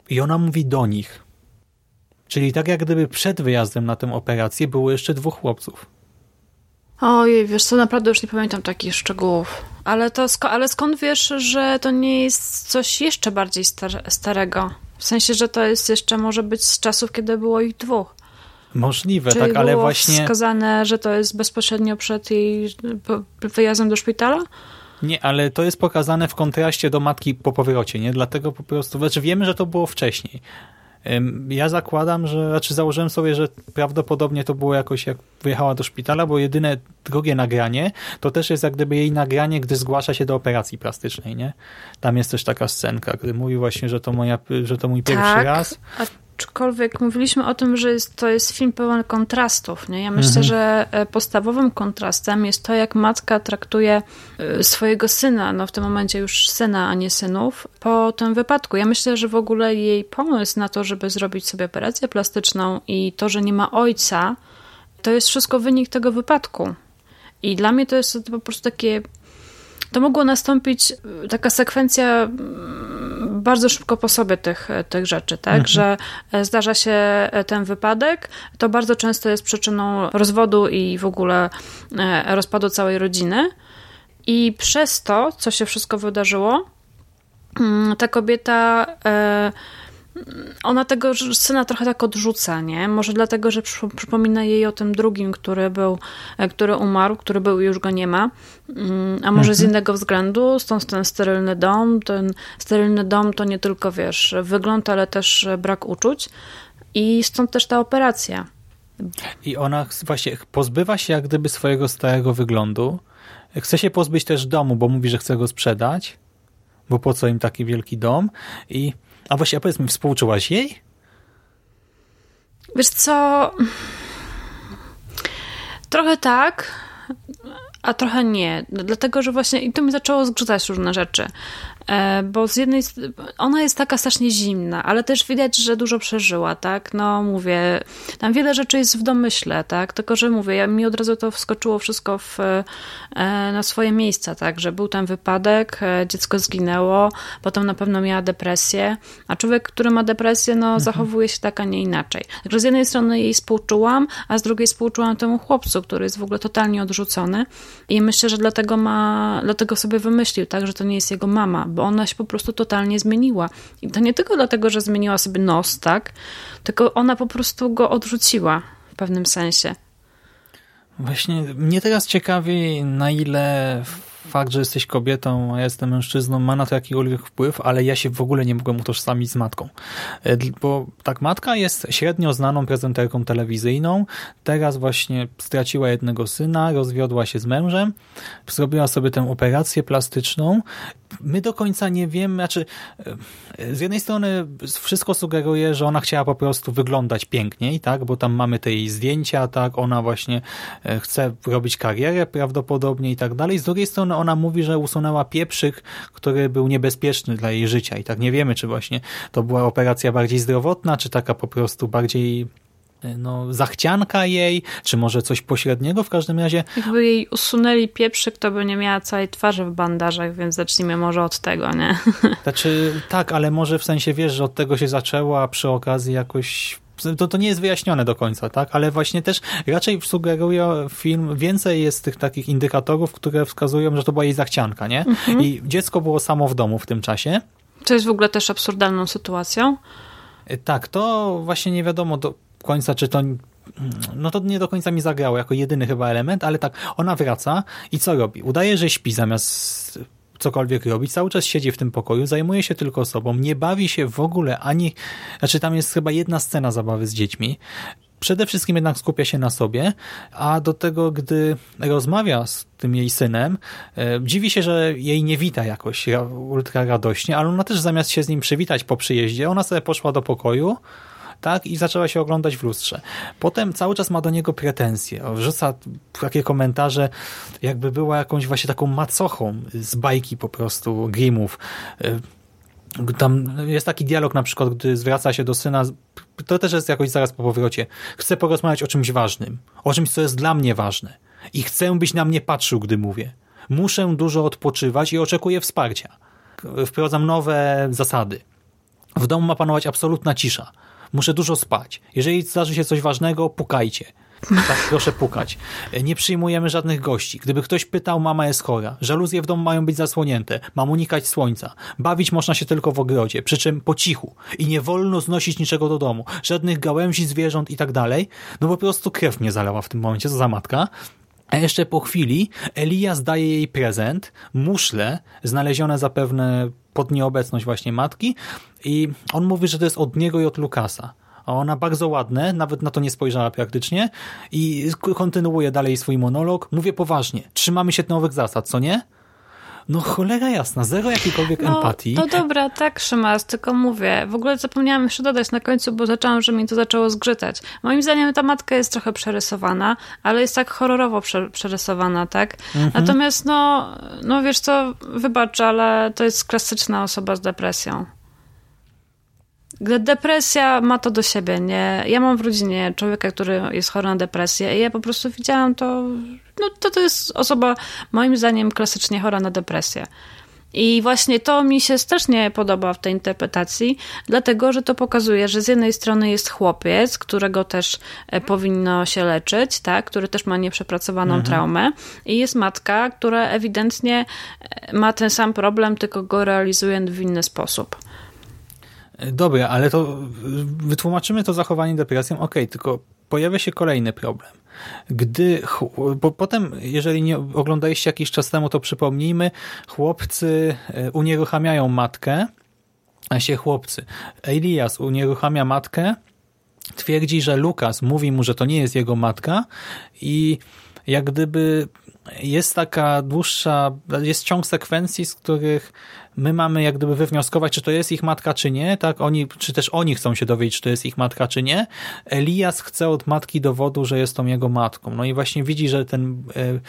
S1: I ona mówi do nich. Czyli tak jak gdyby przed wyjazdem na tę operację było jeszcze dwóch chłopców.
S2: Ojej, wiesz co, naprawdę już nie pamiętam takich szczegółów. Ale, to sko- ale skąd wiesz, że to nie jest coś jeszcze bardziej star- starego? W sensie, że to jest jeszcze może być z czasów, kiedy było ich dwóch.
S1: Możliwe,
S2: Czyli
S1: tak, ale właśnie...
S2: wskazane, że to jest bezpośrednio przed jej wyjazdem do szpitala?
S1: Nie, ale to jest pokazane w kontraście do matki po powrocie, nie? Dlatego po prostu, znaczy wiemy, że to było wcześniej. Ja zakładam, że, znaczy założyłem sobie, że prawdopodobnie to było jakoś jak wyjechała do szpitala, bo jedyne drugie nagranie to też jest jak gdyby jej nagranie, gdy zgłasza się do operacji plastycznej, nie? Tam jest też taka scenka, gdy mówi właśnie, że to, moja, że to mój pierwszy
S2: tak,
S1: raz.
S2: Aczkolwiek mówiliśmy o tym, że jest, to jest film pełen kontrastów. Nie? Ja myślę,
S1: Mhm.
S2: że e, podstawowym kontrastem jest to, jak matka traktuje e, swojego syna, no w tym momencie już syna, a nie synów, po tym wypadku. Ja myślę, że w ogóle jej pomysł na to, żeby zrobić sobie operację plastyczną i to, że nie ma ojca, to jest wszystko wynik tego wypadku. I dla mnie to jest po prostu takie to mogło nastąpić y, taka sekwencja mm, bardzo szybko po sobie tych, tych rzeczy, tak? Że e, zdarza się e, ten wypadek, to bardzo często jest przyczyną rozwodu i w ogóle e, rozpadu całej rodziny. I przez to, co się wszystko wydarzyło, mm, ta kobieta e, ona tego syna trochę tak odrzuca, nie? Może dlatego, że przypo- przypomina jej o tym drugim, który był, e, który umarł, który był i już go nie ma. Mm, A może z innego względu, stąd ten sterylny dom. Ten sterylny dom to nie tylko, wiesz, wygląd, ale też brak uczuć. I stąd też ta operacja.
S1: I ona właśnie pozbywa się jak gdyby swojego starego wyglądu. Chce się pozbyć też domu, bo mówi, że chce go sprzedać, bo po co im taki wielki dom. I, a właśnie, a powiedz mi, współczułaś jej?
S2: Wiesz co? Trochę tak, a trochę nie. Dlatego, że właśnie i to mi zaczęło zgrzytać różne rzeczy. E, Bo z jednej ona jest taka strasznie zimna, ale też widać, że dużo przeżyła, tak? No mówię, tam wiele rzeczy jest w domyśle, tak? Tylko, że mówię, ja, mi od razu to wskoczyło wszystko w, e, na swoje miejsca, tak? Że był tam wypadek, e, dziecko zginęło, potem na pewno miała depresję, a człowiek, który ma depresję, no zachowuje się tak, a nie inaczej. Także z jednej strony jej współczułam, a z drugiej współczułam temu chłopcu, który jest w ogóle totalnie odrzucony i myślę, że dlatego ma, dlatego sobie wymyślił, tak, że to nie jest jego mama, bo ona się po prostu totalnie zmieniła. I to nie tylko dlatego, że zmieniła sobie nos, tak, tylko ona po prostu go odrzuciła w pewnym sensie.
S1: Właśnie mnie teraz ciekawi, na ile fakt, że jesteś kobietą, a ja jestem mężczyzną, ma na to jakikolwiek wpływ, ale ja się w ogóle nie mogłem utożsamić z matką. E, Bo tak, matka jest średnio znaną prezenterką telewizyjną, teraz właśnie straciła jednego syna, rozwiodła się z mężem, zrobiła sobie tę operację plastyczną. My do końca nie wiemy, znaczy e, z jednej strony wszystko sugeruje, że ona chciała po prostu wyglądać piękniej, tak, bo tam mamy te jej zdjęcia, tak, ona właśnie e, chce robić karierę prawdopodobnie i tak dalej. Z drugiej strony ona mówi, że usunęła pieprzyk, który był niebezpieczny dla jej życia i tak nie wiemy, czy właśnie to była operacja bardziej zdrowotna, czy taka po prostu bardziej no, zachcianka jej, czy może coś pośredniego w każdym razie.
S2: Jakby jej usunęli pieprzyk, to by nie miała całej twarzy w bandażach, więc zacznijmy może od tego, nie? [laughs]
S1: Znaczy, tak, ale może w sensie wiesz, że od tego się zaczęło, a przy okazji jakoś to, to nie jest wyjaśnione do końca, tak? Ale właśnie też raczej sugeruje film, więcej jest tych takich indykatorów, które wskazują, że to była jej zachcianka, nie? I dziecko było samo w domu w tym czasie.
S2: Co jest w ogóle też absurdalną sytuacją.
S1: E, Tak, to właśnie nie wiadomo do końca, czy to no to nie do końca mi zagrało jako jedyny chyba element, ale tak, ona wraca i co robi? Udaje, że śpi zamiast cokolwiek robić, cały czas siedzi w tym pokoju, zajmuje się tylko sobą, nie bawi się w ogóle ani, znaczy tam jest chyba jedna scena zabawy z dziećmi, przede wszystkim jednak skupia się na sobie, a do tego, gdy rozmawia z tym jej synem, e, dziwi się, że jej nie wita jakoś ra- ultra radośnie, ale ona też zamiast się z nim przywitać po przyjeździe, ona sobie poszła do pokoju, tak, i zaczęła się oglądać w lustrze. Potem cały czas ma do niego pretensje. Wrzuca takie komentarze, jakby była jakąś właśnie taką macochą z bajki po prostu Grimmów. E, Tam jest taki dialog na przykład, gdy zwraca się do syna, to też jest jakoś zaraz po powrocie. Chcę porozmawiać o czymś ważnym, o czymś, co jest dla mnie ważne. I chcę, byś na mnie patrzył, gdy mówię. Muszę dużo odpoczywać i oczekuję wsparcia. Wprowadzam nowe zasady. W domu ma panować absolutna cisza. Muszę dużo spać. Jeżeli zdarzy się coś ważnego, pukajcie. Tak, proszę pukać. Nie przyjmujemy żadnych gości. Gdyby ktoś pytał, mama jest chora. Żaluzje w domu mają być zasłonięte. Mam unikać słońca. Bawić można się tylko w ogrodzie, przy czym po cichu. I nie wolno znosić niczego do domu. Żadnych gałęzi, zwierząt i tak dalej. No po prostu krew mnie zalała w tym momencie, co za matka. A jeszcze po chwili Elias daje jej prezent, muszle znalezione zapewne pod nieobecność właśnie matki i on mówi, że to jest od niego i od Lukasa. A ona bardzo ładne, nawet na to nie spojrzała praktycznie i kontynuuje dalej swój monolog. Mówię poważnie, trzymamy się nowych zasad, co nie? No cholera jasna, zero jakiejkolwiek
S2: No,
S1: empatii.
S2: to dobra, tak, Szymas, tylko mówię. W ogóle zapomniałam jeszcze dodać na końcu, bo zaczęłam, że mi to zaczęło zgrzytać. Moim zdaniem ta matka jest trochę przerysowana, ale jest tak horrorowo prze, przerysowana, tak?
S1: Mhm.
S2: Natomiast no, no wiesz co, wybacz, ale to jest klasyczna osoba z depresją. Depresja ma to do siebie, nie? Ja mam w rodzinie człowieka, który jest chory na depresję i ja po prostu widziałam to, no to to jest osoba moim zdaniem klasycznie chora na depresję. I właśnie to mi się strasznie podoba w tej interpretacji, dlatego że to pokazuje, że z jednej strony jest chłopiec, którego też e, powinno się leczyć, tak, który też ma nieprzepracowaną traumę, i jest matka, która ewidentnie e, ma ten sam problem, tylko go realizuje w inny sposób.
S1: Dobra, ale to wytłumaczymy to zachowanie depresją, okej, tylko pojawia się kolejny problem. Gdy, bo potem, jeżeli nie oglądaliście jakiś czas temu, to przypomnijmy, chłopcy e, unieruchamiają matkę, a się chłopcy. Elias unieruchamia matkę, twierdzi, że Lukas mówi mu, że to nie jest jego matka i jak gdyby jest taka dłuższa, jest ciąg sekwencji, z których my mamy jak gdyby wywnioskować, czy to jest ich matka, czy nie, tak? Oni, czy też oni chcą się dowiedzieć, czy to jest ich matka, czy nie. Elias chce od matki dowodu, że jest tą jego matką. No i właśnie widzi, że ten e,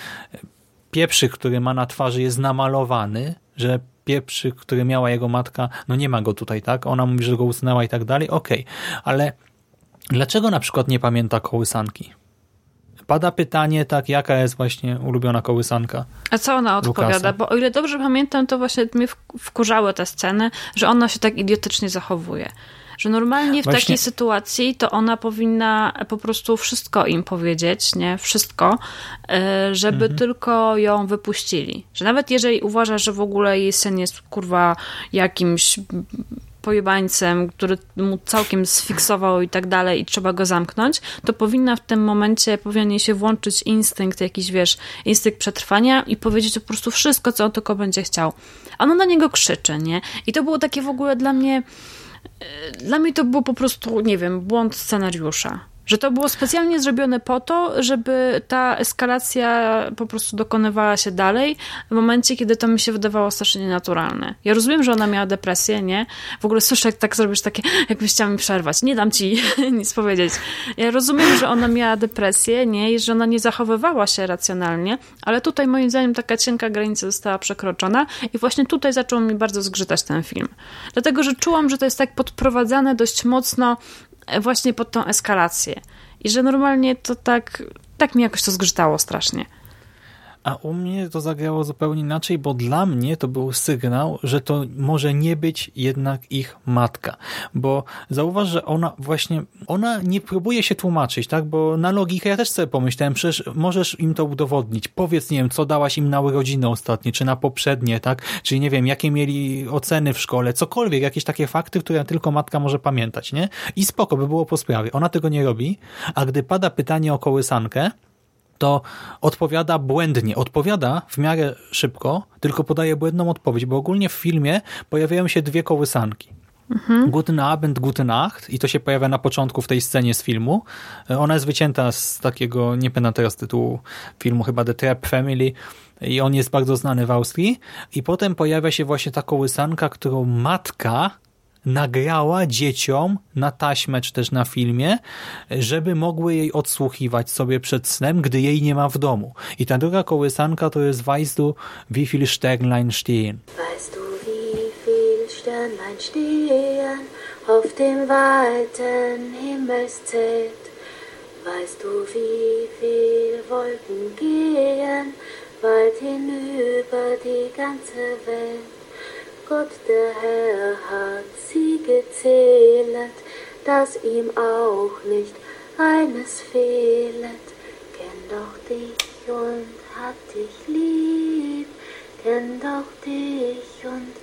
S1: pieprzyk, który ma na twarzy jest namalowany, że pieprzyk, który miała jego matka, no nie ma go tutaj, tak? Ona mówi, że go usunęła i tak dalej, okej. Ale dlaczego na przykład nie pamięta kołysanki? Pada pytanie, tak, jaka jest właśnie ulubiona kołysanka?
S2: A co ona odpowiada?
S1: Lukasa.
S2: Bo o ile dobrze pamiętam, to właśnie mnie wk- wkurzały te sceny, że ona się tak idiotycznie zachowuje. Że normalnie w
S1: Właśnie-
S2: takiej sytuacji to ona powinna po prostu wszystko im powiedzieć, nie? Wszystko, e, żeby
S1: Mhm.
S2: tylko ją wypuścili. Że nawet jeżeli uważa, że w ogóle jej syn jest kurwa jakimś pojebańcem, który mu całkiem sfiksował i tak dalej i trzeba go zamknąć, to powinna w tym momencie, powinien się włączyć instynkt jakiś, wiesz, instynkt przetrwania i powiedzieć po prostu wszystko, co on tylko będzie chciał. A ona na niego krzyczy, nie? I to było takie w ogóle dla mnie e, dla mnie to było po prostu, nie wiem, błąd scenariusza. Że to było specjalnie zrobione po to, żeby ta eskalacja po prostu dokonywała się dalej w momencie, kiedy to mi się wydawało strasznie nienaturalne. Ja rozumiem, że ona miała depresję, nie? W ogóle słyszę, jak tak zrobisz takie, jakbyś chciała mi przerwać. Nie dam ci [laughs] nic powiedzieć. Ja rozumiem, że ona miała depresję, nie? I że ona nie zachowywała się racjonalnie, ale tutaj moim zdaniem taka cienka granica została przekroczona i właśnie tutaj zaczął mi bardzo zgrzytać ten film. Dlatego, że czułam, że to jest tak podprowadzane dość mocno właśnie pod tą eskalację. I że normalnie to tak, tak mi jakoś to zgrzytało strasznie.
S1: A u mnie to zagrało zupełnie inaczej, bo dla mnie to był sygnał, że to może nie być jednak ich matka. Bo zauważ, że ona właśnie, ona nie próbuje się tłumaczyć, tak? Bo na logikę ja też sobie pomyślałem, przecież możesz im to udowodnić. Powiedz, nie wiem, co dałaś im na urodziny ostatnie, czy na poprzednie, tak? Czy nie wiem, jakie mieli oceny w szkole, cokolwiek, jakieś takie fakty, które tylko matka może pamiętać, nie? I spoko, by było po sprawie. Ona tego nie robi, a gdy pada pytanie o kołysankę, to odpowiada błędnie. Odpowiada w miarę szybko, tylko podaje błędną odpowiedź, bo ogólnie w filmie pojawiają się dwie kołysanki. Guten Abend, Gute Nacht i to się pojawia na początku w tej scenie z filmu. Ona jest wycięta z takiego, nie pamiętam teraz tytułu filmu, chyba The Trap Family i on jest bardzo znany w Austrii i potem pojawia się właśnie ta kołysanka, którą matka nagrała dzieciom na taśmę czy też na filmie, żeby mogły jej odsłuchiwać sobie przed snem, gdy jej nie ma w domu. I ta druga kołysanka to jest Weißt du, wie viel Sternlein stehen?
S6: Weißt du, wie viel Sternlein stehen auf dem weiten Himmelszelt? Weißt du, wie viel Wolken gehen weit hinüber die ganze Welt? Gott, der Herr, hat sie gezählet, dass ihm auch nicht eines fehlet. Kenn doch dich und hat dich lieb, kenn doch dich und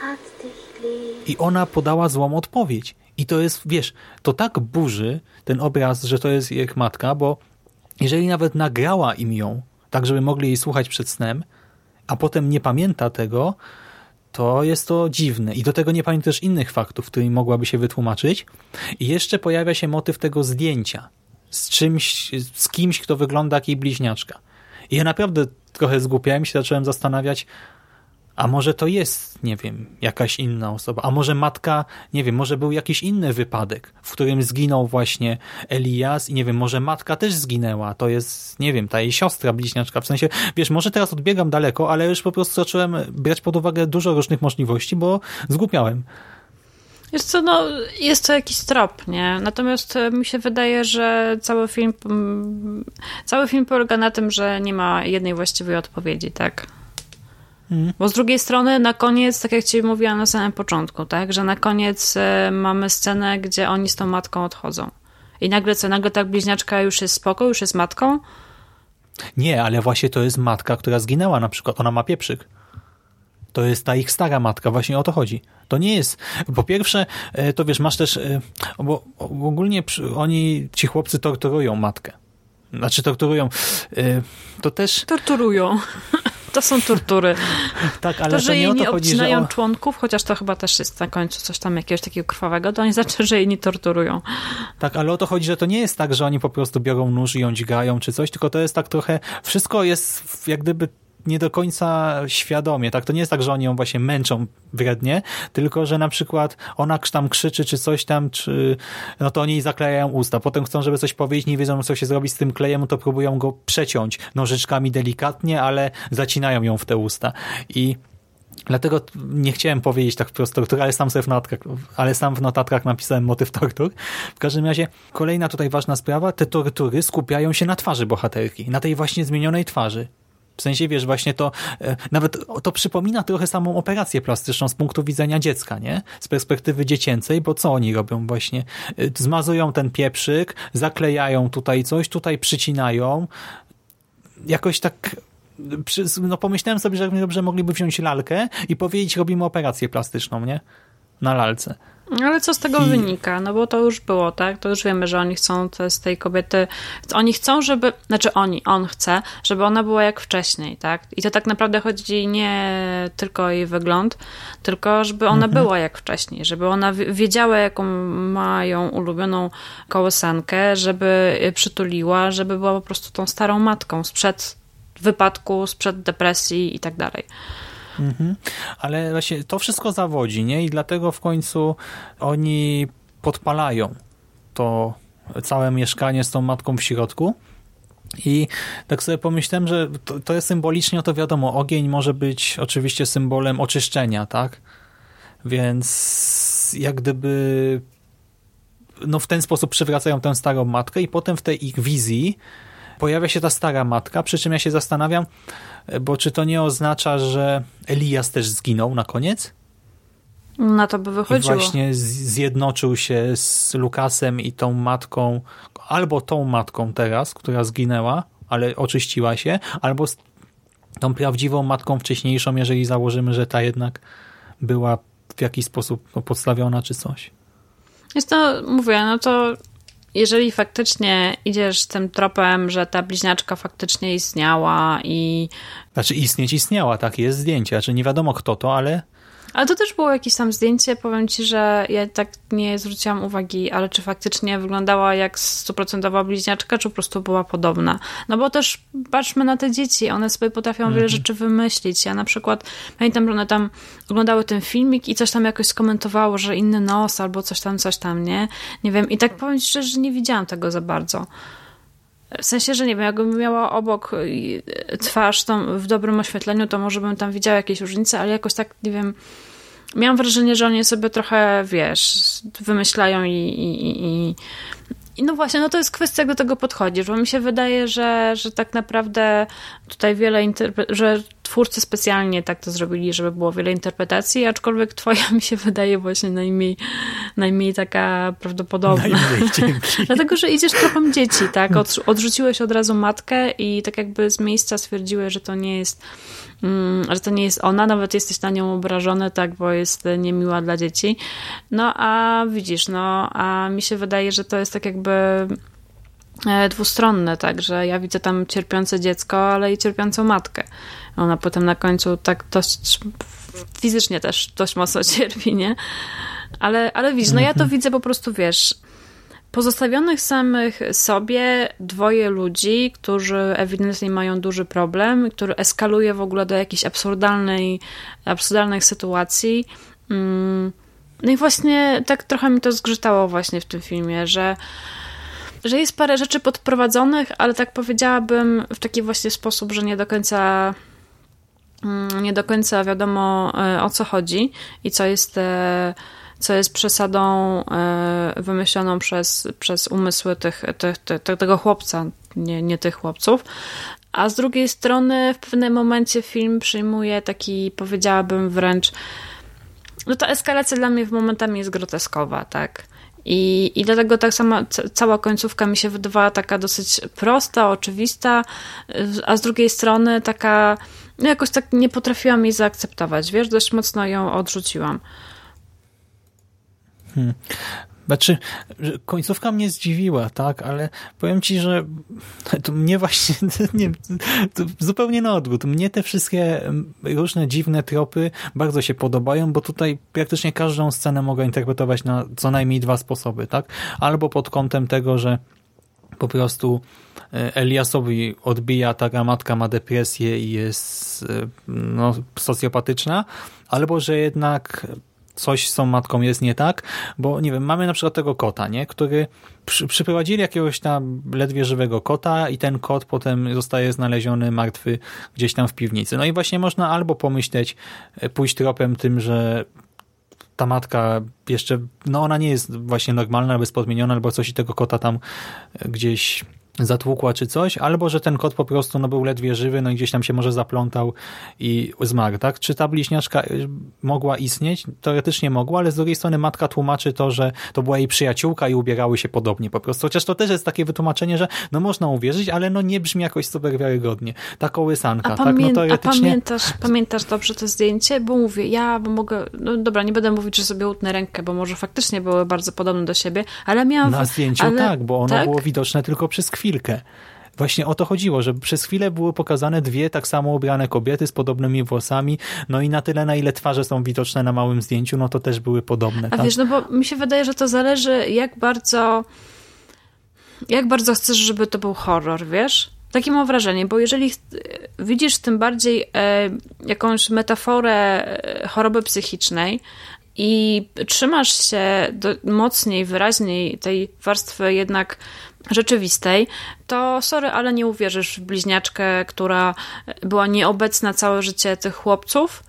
S6: hat dich lieb.
S1: I ona podała złą odpowiedź. I to jest, wiesz, to tak burzy ten obraz, że to jest ich matka, bo jeżeli nawet nagrała im ją, tak żeby mogli jej słuchać przed snem, a potem nie pamięta tego, to jest to dziwne. I do tego nie pamiętam też innych faktów, którymi mogłaby się wytłumaczyć. I jeszcze pojawia się motyw tego zdjęcia z czymś, z kimś, kto wygląda jak jej bliźniaczka. I ja naprawdę trochę zgłupiałem się, zacząłem zastanawiać, a może to jest, nie wiem, jakaś inna osoba, a może matka, nie wiem, może był jakiś inny wypadek, w którym zginął właśnie Elias i nie wiem, może matka też zginęła, to jest, nie wiem, ta jej siostra bliźniaczka, w sensie, wiesz, może teraz odbiegam daleko, ale już po prostu zacząłem brać pod uwagę dużo różnych możliwości, bo zgłupiałem.
S2: Jest co, no, jest to jakiś trop, nie? Natomiast e, mi się wydaje, że cały film, mm, cały film polega na tym, że nie ma jednej właściwej odpowiedzi, tak? Mhm. Bo z drugiej strony na koniec, tak jak ci mówiłam na samym początku, tak, że na koniec e, mamy scenę, gdzie oni z tą matką odchodzą. I nagle co, nagle ta bliźniaczka już jest spoko, już jest matką?
S1: Nie, ale właśnie to jest matka, która zginęła na przykład. Ona ma pieprzyk. To jest ta ich stara matka, właśnie o to chodzi. To nie jest, po pierwsze, e, to wiesz, masz też, e, bo ogólnie oni, ci chłopcy torturują matkę. Znaczy torturują, to też...
S2: Torturują. To są tortury. [laughs]
S1: tak, ale
S2: to, że
S1: to nie
S2: jej
S1: o to
S2: nie
S1: chodzi,
S2: odcinają
S1: że...
S2: członków, chociaż to chyba też jest na końcu coś tam jakiegoś takiego krwawego, to oni znaczy, że jej nie torturują.
S1: Tak, ale o to chodzi, że to nie jest tak, że oni po prostu biorą nóż i ją dźgają czy coś, tylko to jest tak trochę, wszystko jest jak gdyby nie do końca świadomie, tak? To nie jest tak, że oni ją właśnie męczą wrednie, tylko, że na przykład ona tam krzyczy, czy coś tam, czy no to oni jej zaklejają usta. Potem chcą, żeby coś powiedzieć, nie wiedzą, co się zrobić z tym klejem, to próbują go przeciąć nożyczkami delikatnie, ale zacinają ją w te usta. I Dlatego nie chciałem powiedzieć tak wprost tortur, ale sam, sobie w notatkach, ale sam w notatkach napisałem motyw tortur. W każdym razie kolejna tutaj ważna sprawa, te tortury skupiają się na twarzy bohaterki, na tej właśnie zmienionej twarzy. W sensie, wiesz, właśnie to, e, nawet to przypomina trochę samą operację plastyczną z punktu widzenia dziecka, nie? Z perspektywy dziecięcej, bo co oni robią właśnie? E, zmazują ten pieprzyk, zaklejają tutaj coś, tutaj przycinają. Jakoś tak no pomyślałem sobie, że dobrze mogliby wziąć lalkę i powiedzieć, robimy operację plastyczną, nie? Na lalce.
S2: Ale co z tego I... wynika? No bo to już było, tak? To już wiemy, że oni chcą te, z tej kobiety. Oni chcą, żeby. Znaczy oni, on chce, żeby ona była jak wcześniej, tak? I to tak naprawdę chodzi nie tylko o jej wygląd, tylko żeby ona mhm. była jak wcześniej, żeby ona wiedziała, jaką mają ulubioną kołysankę, żeby przytuliła, żeby była po prostu tą starą matką sprzed wypadku, sprzed depresji i tak dalej.
S1: Mhm. Ale właśnie to wszystko zawodzi, nie? I dlatego w końcu oni podpalają to całe mieszkanie z tą matką w środku. I tak sobie pomyślałem, że to, to jest symbolicznie, to wiadomo, ogień może być oczywiście symbolem oczyszczenia, tak? Więc jak gdyby no w ten sposób przywracają tę starą matkę i potem w tej ich wizji pojawia się ta stara matka, przy czym ja się zastanawiam, bo czy to nie oznacza, że Elias też zginął na koniec?
S2: Na to by wychodziło.
S1: I właśnie zjednoczył się z Lukasem i tą matką, albo tą matką teraz, która zginęła, ale oczyściła się, albo z tą prawdziwą matką wcześniejszą, jeżeli założymy, że ta jednak była w jakiś sposób no, podstawiona czy coś.
S2: Jest to, mówię, no to jeżeli faktycznie idziesz tym tropem, że ta bliźniaczka faktycznie istniała i...
S1: Znaczy istnieć istniała, tak, jest zdjęcie. Znaczy nie wiadomo kto to, ale
S2: ale to też było jakieś tam zdjęcie, powiem ci, że ja tak nie zwróciłam uwagi, ale czy faktycznie wyglądała jak stuprocentowa bliźniaczka, czy po prostu była podobna. No bo też patrzmy na te dzieci, one sobie potrafią wiele mhm. rzeczy wymyślić. Ja na przykład pamiętam, że one tam oglądały ten filmik i coś tam jakoś skomentowało, że inny nos albo coś tam, coś tam, nie? Nie wiem. I tak powiem ci szczerze, że nie widziałam tego za bardzo. W sensie, że nie wiem, jakbym miała obok y, twarz tą w dobrym oświetleniu, to może bym tam widziała jakieś różnice, ale jakoś tak, nie wiem, miałam wrażenie, że oni sobie trochę, wiesz, wymyślają i, i, i, i no właśnie, no to jest kwestia, jak do tego podchodzisz, bo mi się wydaje, że, że tak naprawdę tutaj wiele, że twórcy specjalnie tak to zrobili, żeby było wiele interpretacji, aczkolwiek twoja [laughs] mi się wydaje właśnie najmniej, najmniej taka prawdopodobna.
S1: Najmniej, [laughs]
S2: Dlatego, że idziesz trochę dzieci, tak? Odrzuciłeś od razu matkę i tak jakby z miejsca stwierdziłeś, że to nie jest że to nie jest ona, nawet jesteś na nią obrażony, tak, bo jest niemiła dla dzieci. No a widzisz, no a mi się wydaje, że to jest tak jakby e, dwustronne, tak, że ja widzę tam cierpiące dziecko, ale i cierpiącą matkę. Ona potem na końcu tak dość fizycznie też dość mocno [laughs] cierpi, nie? Ale, ale widzisz, no ja to widzę po prostu, wiesz, pozostawionych samych sobie dwoje ludzi, którzy ewidentnie mają duży problem, który eskaluje w ogóle do jakiejś absurdalnej, absurdalnych sytuacji. Mm. No i właśnie tak trochę mi to zgrzytało właśnie w tym filmie, że że jest parę rzeczy podprowadzonych, ale tak powiedziałabym w taki właśnie sposób, że nie do końca mm, nie do końca wiadomo e, o co chodzi i co jest e, co jest przesadą e, wymyśloną przez, przez umysły tych, tych, tych, tego chłopca, nie, nie tych chłopców. A z drugiej strony w pewnym momencie film przyjmuje taki, powiedziałabym wręcz, no ta eskalacja dla mnie w momentami jest groteskowa, tak? I, I dlatego tak sama cała końcówka mi się wydawała taka dosyć prosta, oczywista, a z drugiej strony taka, no jakoś tak nie potrafiłam jej zaakceptować, wiesz, dość mocno ją odrzuciłam.
S1: Hmm. Znaczy, końcówka mnie zdziwiła, tak, ale powiem ci, że [laughs] to mnie właśnie, [laughs] nie, to zupełnie na odwrót. Mnie te wszystkie różne dziwne tropy bardzo się podobają, bo tutaj praktycznie każdą scenę mogę interpretować na co najmniej dwa sposoby, tak? Albo pod kątem tego, że po prostu e, Eliasowi odbija taka matka ma depresję i jest e, no, socjopatyczna, albo że jednak coś z tą matką jest nie tak, bo nie wiem, mamy na przykład tego kota, nie, który przy, przyprowadzili jakiegoś tam ledwie żywego kota i ten kot potem zostaje znaleziony martwy gdzieś tam w piwnicy. No i właśnie można albo pomyśleć, e, pójść tropem tym, że ta matka jeszcze, no ona nie jest właśnie normalna, albo jest podmieniona, albo coś i tego kota tam e, gdzieś zatłukła czy coś, albo że ten kot po prostu no, był ledwie żywy, no i gdzieś tam się może zaplątał i zmarł, tak? Czy ta bliźniaczka y, mogła istnieć? Teoretycznie mogła, ale z drugiej strony matka tłumaczy to, że to była jej przyjaciółka i ubierały się podobnie po prostu. Chociaż to też jest takie wytłumaczenie, że no można uwierzyć, ale no nie brzmi jakoś super wiarygodnie. Ta kołysanka,
S2: a
S1: tak? No teoretycznie...
S2: A pamiętasz, pamiętasz dobrze to zdjęcie? Bo mówię, ja bo mogę, no dobra, nie będę mówić, że sobie utnę rękę, bo może faktycznie były bardzo podobne do siebie, ale miałam...
S1: Na zdjęciu
S2: ale...
S1: tak, bo ono
S2: tak?
S1: było widoczne tylko przez chwilę chwilkę. Właśnie o to chodziło, że przez chwilę były pokazane dwie tak samo ubrane kobiety z podobnymi włosami, no i na tyle, na ile twarze są widoczne na małym zdjęciu, no to też były podobne.
S2: A
S1: tak?
S2: wiesz, no bo mi się wydaje, że to zależy jak bardzo jak bardzo chcesz, żeby to był horror, wiesz? Takie mam wrażenie, bo jeżeli widzisz tym bardziej e, jakąś metaforę e, choroby psychicznej, i trzymasz się do, mocniej, wyraźniej tej warstwy jednak rzeczywistej, to sorry, ale nie uwierzysz w bliźniaczkę, która była nieobecna całe życie tych chłopców,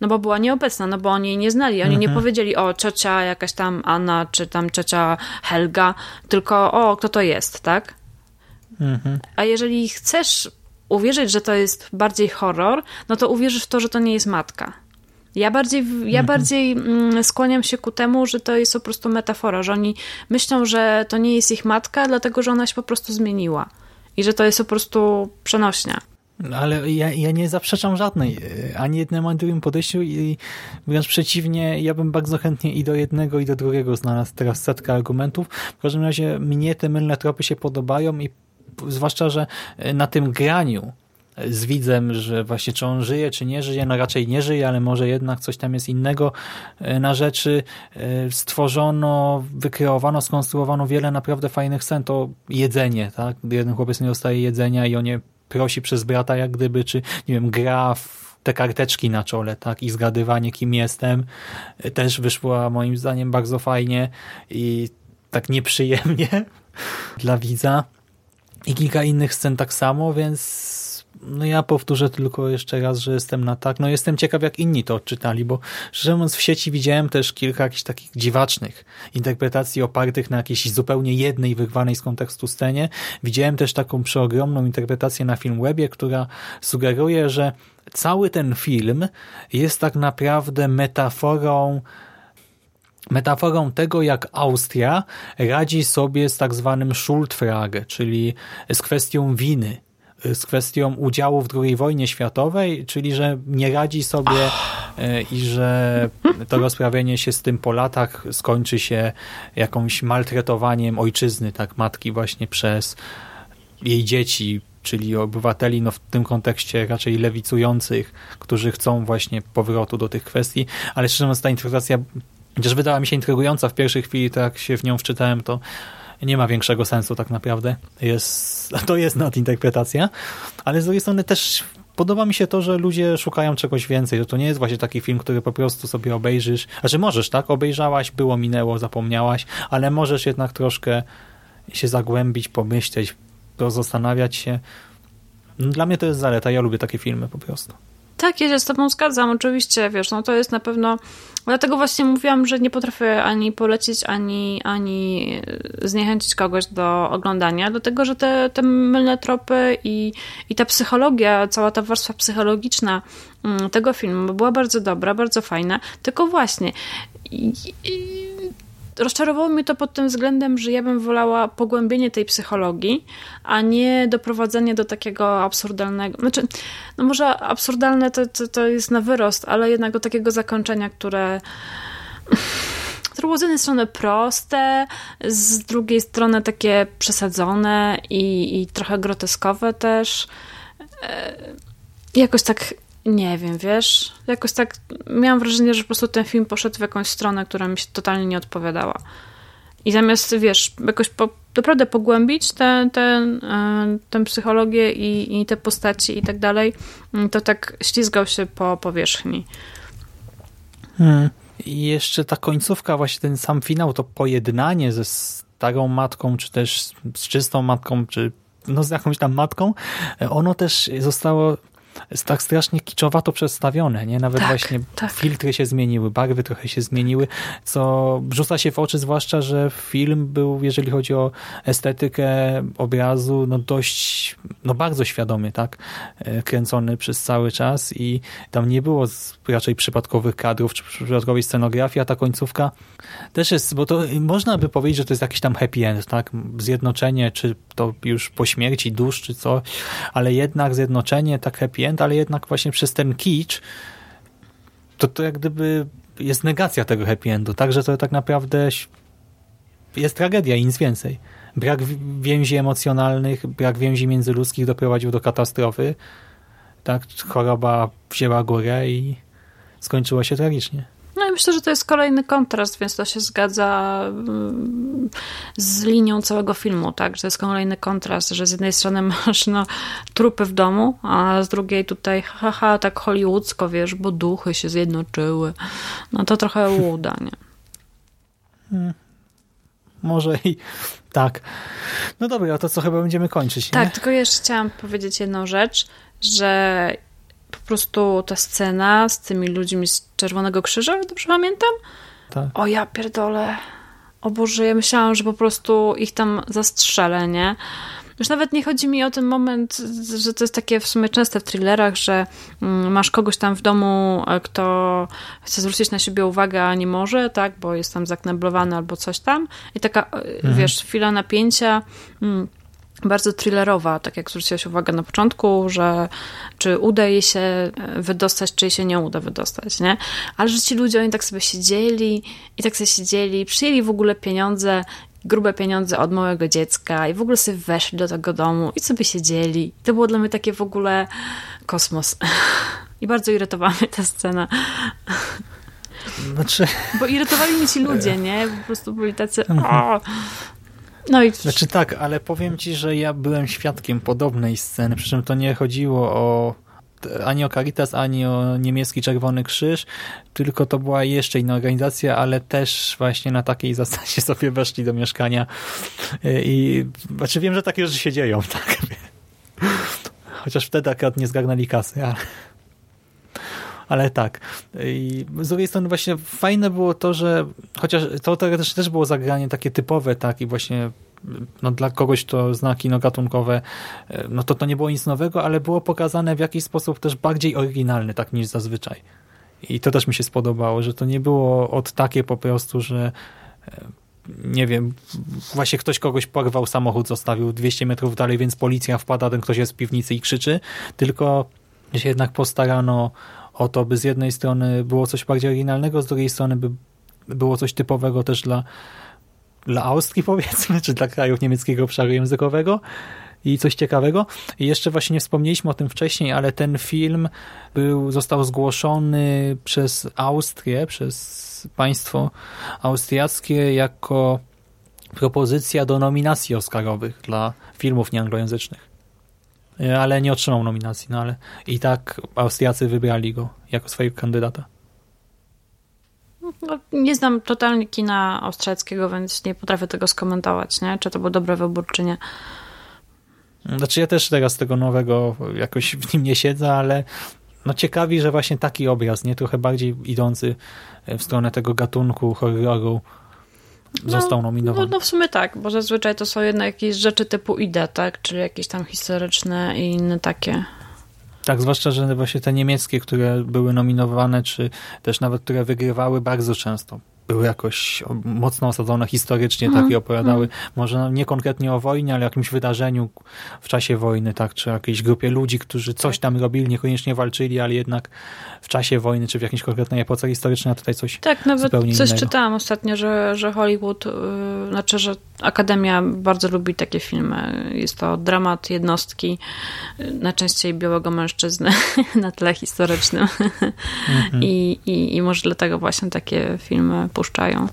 S2: no bo była nieobecna, no bo oni jej nie znali. Oni mhm. nie powiedzieli, o, ciocia jakaś tam Anna, czy tam ciocia Helga, tylko o, kto to jest, tak? Mhm. A jeżeli chcesz uwierzyć, że to jest bardziej horror, no to uwierzysz w to, że to nie jest matka. Ja bardziej, ja mhm. bardziej mm, skłaniam się ku temu, że to jest po prostu metafora, że oni myślą, że to nie jest ich matka, dlatego że ona się po prostu zmieniła i że to jest po prostu przenośnia.
S1: Ale ja, ja nie zaprzeczam żadnej, e, ani jednemu, ani drugim podejściu i wręcz przeciwnie, ja bym bardzo chętnie i do jednego, i do drugiego znalazł teraz setkę argumentów. W każdym razie mnie te mylne tropy się podobają i zwłaszcza, że e, na tym graniu z widzem, że właśnie czy on żyje, czy nie żyje, no raczej nie żyje, ale może jednak coś tam jest innego e, na rzeczy. E, stworzono, wykreowano, skonstruowano wiele naprawdę fajnych scen. To jedzenie, tak? Jeden chłopiec nie dostaje jedzenia i on je prosi przez brata jak gdyby, czy nie wiem, gra w te karteczki na czole, tak? I zgadywanie, kim jestem. E, też wyszła moim zdaniem bardzo fajnie i tak nieprzyjemnie [laughs] dla widza. I kilka innych scen tak samo, więc no ja powtórzę tylko jeszcze raz, że jestem na tak. No jestem ciekaw, jak inni to odczytali, bo szczerze mówiąc w sieci widziałem też kilka jakichś takich dziwacznych interpretacji opartych na jakiejś zupełnie jednej wyrwanej z kontekstu scenie. Widziałem też taką przeogromną interpretację na film webie, która sugeruje, że cały ten film jest tak naprawdę metaforą metaforą tego, jak Austria radzi sobie z tak zwanym Schuldfrage, czyli z kwestią winy z kwestią udziału w II wojnie światowej, czyli że nie radzi sobie e, i że to rozprawienie się z tym po latach skończy się jakąś maltretowaniem ojczyzny, tak, matki właśnie przez jej dzieci, czyli obywateli, no w tym kontekście raczej lewicujących, którzy chcą właśnie powrotu do tych kwestii, ale szczerze mówiąc ta interpretacja, chociaż wydała mi się intrygująca w pierwszej chwili, to jak się w nią wczytałem, to nie ma większego sensu tak naprawdę. Jest, [laughs] to jest nadinterpretacja, ale z drugiej strony też podoba mi się to, że ludzie szukają czegoś więcej, to nie jest właśnie taki film, który po prostu sobie obejrzysz, znaczy możesz, tak? Obejrzałaś, było, minęło, zapomniałaś, ale możesz jednak troszkę się zagłębić, pomyśleć, zastanawiać się. No, dla mnie to jest zaleta, ja lubię takie filmy po prostu.
S2: Tak, ja się z tobą zgadzam, oczywiście, wiesz, no to jest na pewno, dlatego właśnie mówiłam, że nie potrafię ani polecić, ani, ani zniechęcić kogoś do oglądania, dlatego, że te, te mylne tropy i, i ta psychologia, cała ta warstwa psychologiczna mm, tego filmu była bardzo dobra, bardzo fajna, tylko właśnie i, i, rozczarowało mnie to pod tym względem, że ja bym wolała pogłębienie tej psychologii, a nie doprowadzenie do takiego absurdalnego. Znaczy, no może absurdalne to, to, to jest na wyrost, ale jednak do takiego zakończenia, które. było z jednej strony proste, z drugiej strony takie przesadzone i, i trochę groteskowe też. E, jakoś tak nie wiem, wiesz, jakoś tak miałam wrażenie, że po prostu ten film poszedł w jakąś stronę, która mi się totalnie nie odpowiadała. I zamiast, wiesz, jakoś po, naprawdę pogłębić tę te, te, psychologię i, i te postaci i tak dalej, to tak ślizgał się po powierzchni.
S1: Hmm. I jeszcze ta końcówka, właśnie ten sam finał, to pojednanie ze starą matką, czy też z czystą matką, czy no z jakąś tam matką, ono też zostało jest tak strasznie kiczowato przedstawione, nie? Nawet
S2: tak,
S1: właśnie
S2: tak.
S1: filtry się zmieniły, barwy trochę się zmieniły, co rzuca się w oczy, zwłaszcza, że film był, jeżeli chodzi o estetykę obrazu, no dość, no bardzo świadomie, tak? E, kręcony przez cały czas i tam nie było raczej przypadkowych kadrów, czy przypadkowej scenografii, a ta końcówka też jest, bo to można by powiedzieć, że to jest jakiś tam happy end, tak? Zjednoczenie, czy to już po śmierci dusz, czy co, ale jednak zjednoczenie, tak happy end, ale jednak właśnie przez ten kicz to to jak gdyby jest negacja tego happy endu, także to tak naprawdę jest tragedia i nic więcej. Brak więzi emocjonalnych, brak więzi międzyludzkich doprowadził do katastrofy. Tak, choroba wzięła górę i skończyło się tragicznie.
S2: No i myślę, że to jest kolejny kontrast, więc to się zgadza mm, z linią całego filmu, tak? Że to jest kolejny kontrast, że z jednej strony [laughs] masz no, trupy w domu, a z drugiej tutaj haha, tak hollywoodzko, wiesz, bo duchy się zjednoczyły. No to trochę [laughs] łuda, nie?
S1: Hmm. Może i tak. No dobra, to co chyba będziemy kończyć, nie?
S2: Tak, tylko jeszcze chciałam powiedzieć jedną rzecz, że po prostu ta scena z tymi ludźmi z Czerwonego Krzyża, dobrze pamiętam?
S1: Tak.
S2: O ja pierdolę. O Boże, ja myślałam, że po prostu ich tam zastrzelę, nie? Już nawet nie chodzi mi o ten moment, że to jest takie w sumie częste w thrillerach, że mm, masz kogoś tam w domu, e, kto chce zwrócić na siebie uwagę, a nie może, tak, bo jest tam zakneblowany albo coś tam. I taka, e, mhm. wiesz, chwila napięcia. Mm, bardzo thrillerowa, tak jak zwróciłaś uwagę na początku, że czy uda jej się e, wydostać, czy jej się nie uda wydostać, nie? Ale że ci ludzie, oni tak sobie siedzieli i tak sobie siedzieli, przyjęli w ogóle pieniądze, grube pieniądze od małego dziecka i w ogóle sobie weszli do tego domu i sobie siedzieli. To było dla mnie takie w ogóle kosmos. [laughs] I bardzo irytowała mnie ta scena.
S1: Znaczy...
S2: Bo irytowali mnie ci ludzie, nie? Po prostu byli tacy... O! No i...
S1: Znaczy tak, ale powiem ci, że ja byłem świadkiem podobnej sceny, przy czym to nie chodziło o ani o Caritas, ani o niemiecki Czerwony Krzyż, tylko to była jeszcze inna organizacja, ale też właśnie na takiej zasadzie [laughs] sobie weszli do mieszkania i znaczy wiem, że takie rzeczy się dzieją, [laughs] tak? Chociaż wtedy akurat nie zgarnęli kasy, ale ale tak. I z drugiej strony właśnie fajne było to, że chociaż to też, też było zagranie takie typowe, tak, i właśnie no, dla kogoś, kto zna kino gatunkowe, no to to nie było nic nowego, ale było pokazane w jakiś sposób też bardziej oryginalny, tak niż zazwyczaj. I to też mi się spodobało, że to nie było od takie po prostu, że nie wiem, właśnie ktoś kogoś porwał, samochód zostawił 200 metrów dalej, więc policja wpada, ten ktoś jest w piwnicy i krzyczy, tylko się jednak postarano o to, by z jednej strony było coś bardziej oryginalnego, z drugiej strony by było coś typowego też dla, dla Austrii [laughs] powiedzmy, czy dla krajów niemieckiego obszaru językowego i coś ciekawego. I jeszcze właśnie nie wspomnieliśmy o tym wcześniej, ale ten film był, został zgłoszony przez Austrię, przez państwo austriackie jako propozycja do nominacji oscarowych dla filmów nieanglojęzycznych. Ale nie otrzymał nominacji, no ale i tak Austriacy wybrali go jako swojego kandydata.
S2: No, nie znam totalnie kina austriackiego, więc nie potrafię tego skomentować, nie? czy to był dobry wybór, czy nie.
S1: Znaczy ja też teraz tego nowego jakoś w nim nie siedzę, ale no ciekawi, że właśnie taki obraz, nie trochę bardziej idący w stronę tego gatunku horroru został no, nominowany.
S2: No, no, w sumie tak, bo zazwyczaj to są jednak jakieś rzeczy typu ide, tak? Czyli jakieś tam historyczne i inne takie.
S1: Tak, zwłaszcza, że właśnie te niemieckie, które były nominowane, czy też nawet które wygrywały bardzo często były jakoś mocno osadzone historycznie, mm, tak i opowiadały, mm. może no nie konkretnie o wojnie, ale jakimś wydarzeniu w czasie wojny, tak, czy jakiejś grupie ludzi, którzy coś tam robili, niekoniecznie walczyli, ale jednak w czasie wojny, czy w jakiejś konkretnej epoce historycznej, a tutaj coś
S2: Tak, nawet coś innego. czytałam ostatnio, że, że Hollywood, yy, znaczy, że Akademia bardzo lubi takie filmy. Jest to dramat jednostki, najczęściej białego mężczyzny [laughs] na tle historycznym. -hmm. I, i, I może dlatego właśnie takie filmy puszczają.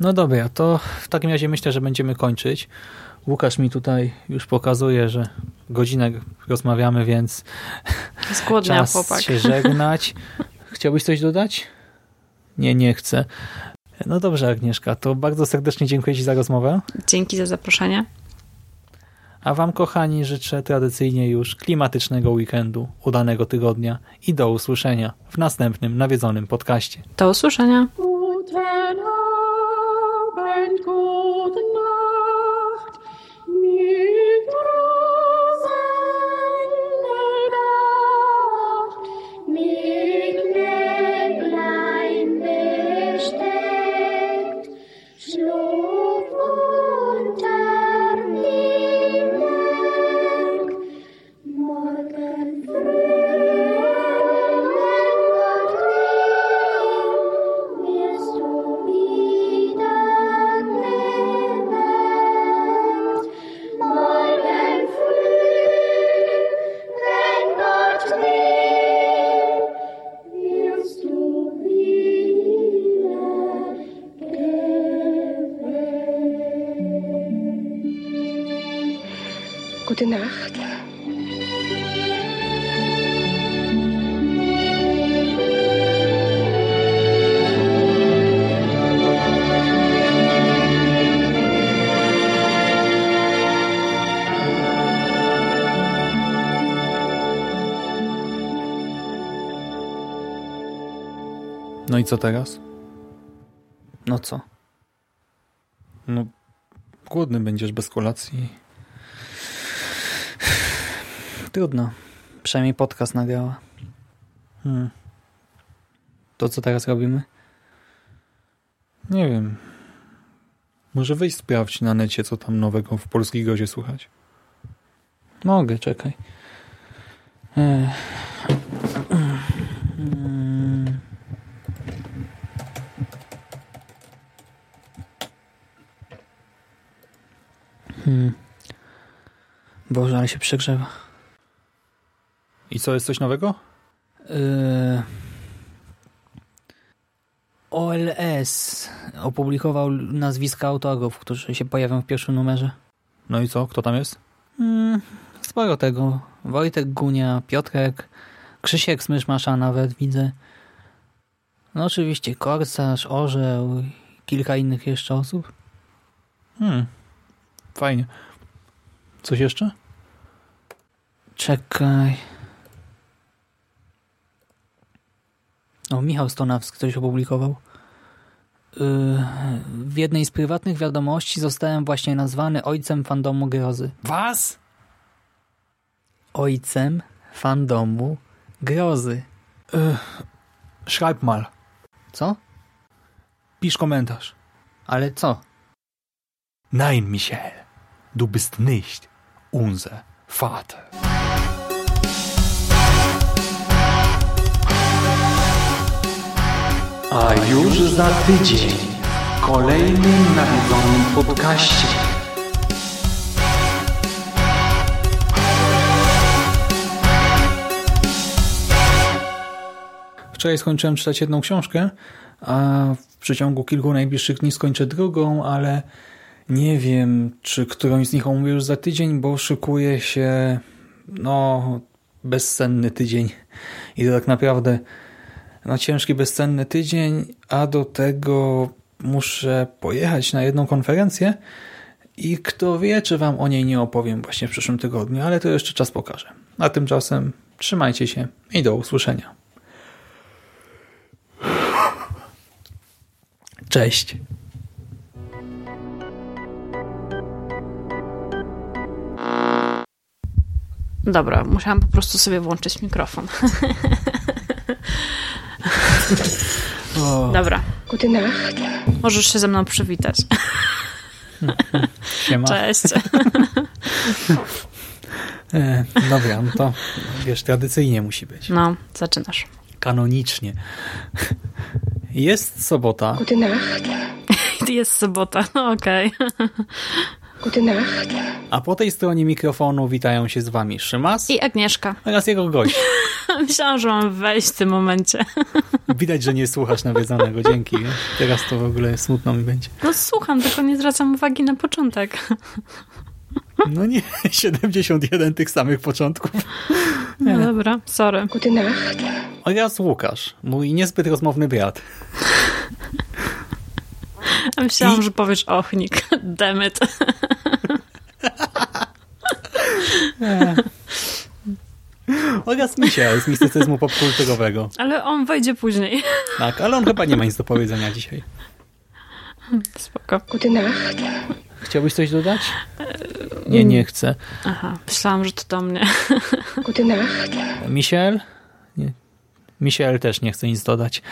S1: No dobra, to w takim razie myślę, że będziemy kończyć. Łukasz mi tutaj już pokazuje, że godzinę rozmawiamy, więc
S2: Skłodnia, czas chłopak.
S1: się żegnać. [laughs] Chciałbyś coś dodać? Nie, nie chcę. No dobrze, Agnieszka, to bardzo serdecznie dziękuję Ci za rozmowę.
S2: Dzięki za zaproszenie.
S1: A Wam, kochani, życzę tradycyjnie już klimatycznego weekendu, udanego tygodnia i do usłyszenia w następnym nawiedzonym podcaście.
S2: Do usłyszenia.
S1: Co teraz? No co? No, głodny będziesz bez kolacji. Trudno. Przynajmniej podcast nagrała. Hmm. To co teraz robimy? Nie wiem. Może wyjść sprawdź na necie, co tam nowego w Polskiej Gozie słuchać. Mogę, czekaj. Hmm. Hmm. Boże, ale się przegrzewa. I co, jest coś nowego? Yy... OLS opublikował nazwiska autorów, którzy się pojawią w pierwszym numerze. No i co? Kto tam jest? Hmm, sporo tego. Wojtek Gunia, Piotrek, Krzysiek Smyszmasza nawet widzę. No oczywiście Korsarz, Orzeł kilka innych jeszcze osób. Hmm, fajnie. Coś jeszcze? Czekaj. O, Michał Stonawski coś opublikował. Yy, w jednej z prywatnych wiadomości zostałem właśnie nazwany ojcem fandomu grozy. Was? Ojcem fandomu grozy. Yy, schreib mal. Co? Pisz komentarz. Ale co? Nein, Michael. Du bist nicht unser Vater.
S3: A już za tydzień w kolejnym nawiedzonym podcaście.
S1: Wczoraj skończyłem czytać jedną książkę, a w przeciągu kilku najbliższych dni skończę drugą, ale nie wiem, czy którąś z nich omówię już za tydzień, bo szykuje się no bezsenny tydzień. I to tak naprawdę no ciężki, bezsenny tydzień, a do tego muszę pojechać na jedną konferencję i kto wie, czy wam o niej nie opowiem właśnie w przyszłym tygodniu, ale to jeszcze czas pokaże. A tymczasem trzymajcie się i do usłyszenia. Cześć.
S2: Dobra, musiałam po prostu sobie włączyć mikrofon. Dobra,
S7: Gute Nacht.
S2: możesz się ze mną przywitać.
S1: Siema.
S2: Cześć.
S1: E, dobra, no to wiesz, tradycyjnie musi być.
S2: No, zaczynasz.
S1: Kanonicznie. Jest sobota.
S7: Gute Nacht. [laughs]
S2: Jest sobota, no okej.
S7: Gute Nacht.
S1: A po tej stronie mikrofonu witają się z wami Szymas
S2: I Agnieszka.
S1: oraz jego gość. [laughs]
S2: Myślałam, że mam wejść w tym momencie. [laughs]
S1: Widać, że nie słuchasz nawiedzonego, dzięki. Teraz to w ogóle smutno mi będzie.
S2: No słucham, tylko nie zwracam uwagi na początek. [laughs]
S1: No nie, 71 tych samych początków.
S2: No dobra, sorry.
S7: Gute Nacht.
S1: Oraz Łukasz, mój niezbyt rozmowny brat.
S2: A Myślałam,
S1: I-
S2: że powiesz ochnik. Demet.
S1: Oraz Misia z mistycyzmu popkulturowego.
S2: Ale on wejdzie później.
S1: Tak, ale on chyba nie ma nic do powiedzenia dzisiaj.
S2: Spoko.
S7: Gute Nacht.
S1: Chciałbyś coś dodać? Nie, nie chcę.
S2: Aha, myślałam, że to do mnie.
S7: Gute Nacht.
S1: Michel? Nie. Michel też nie chce nic dodać.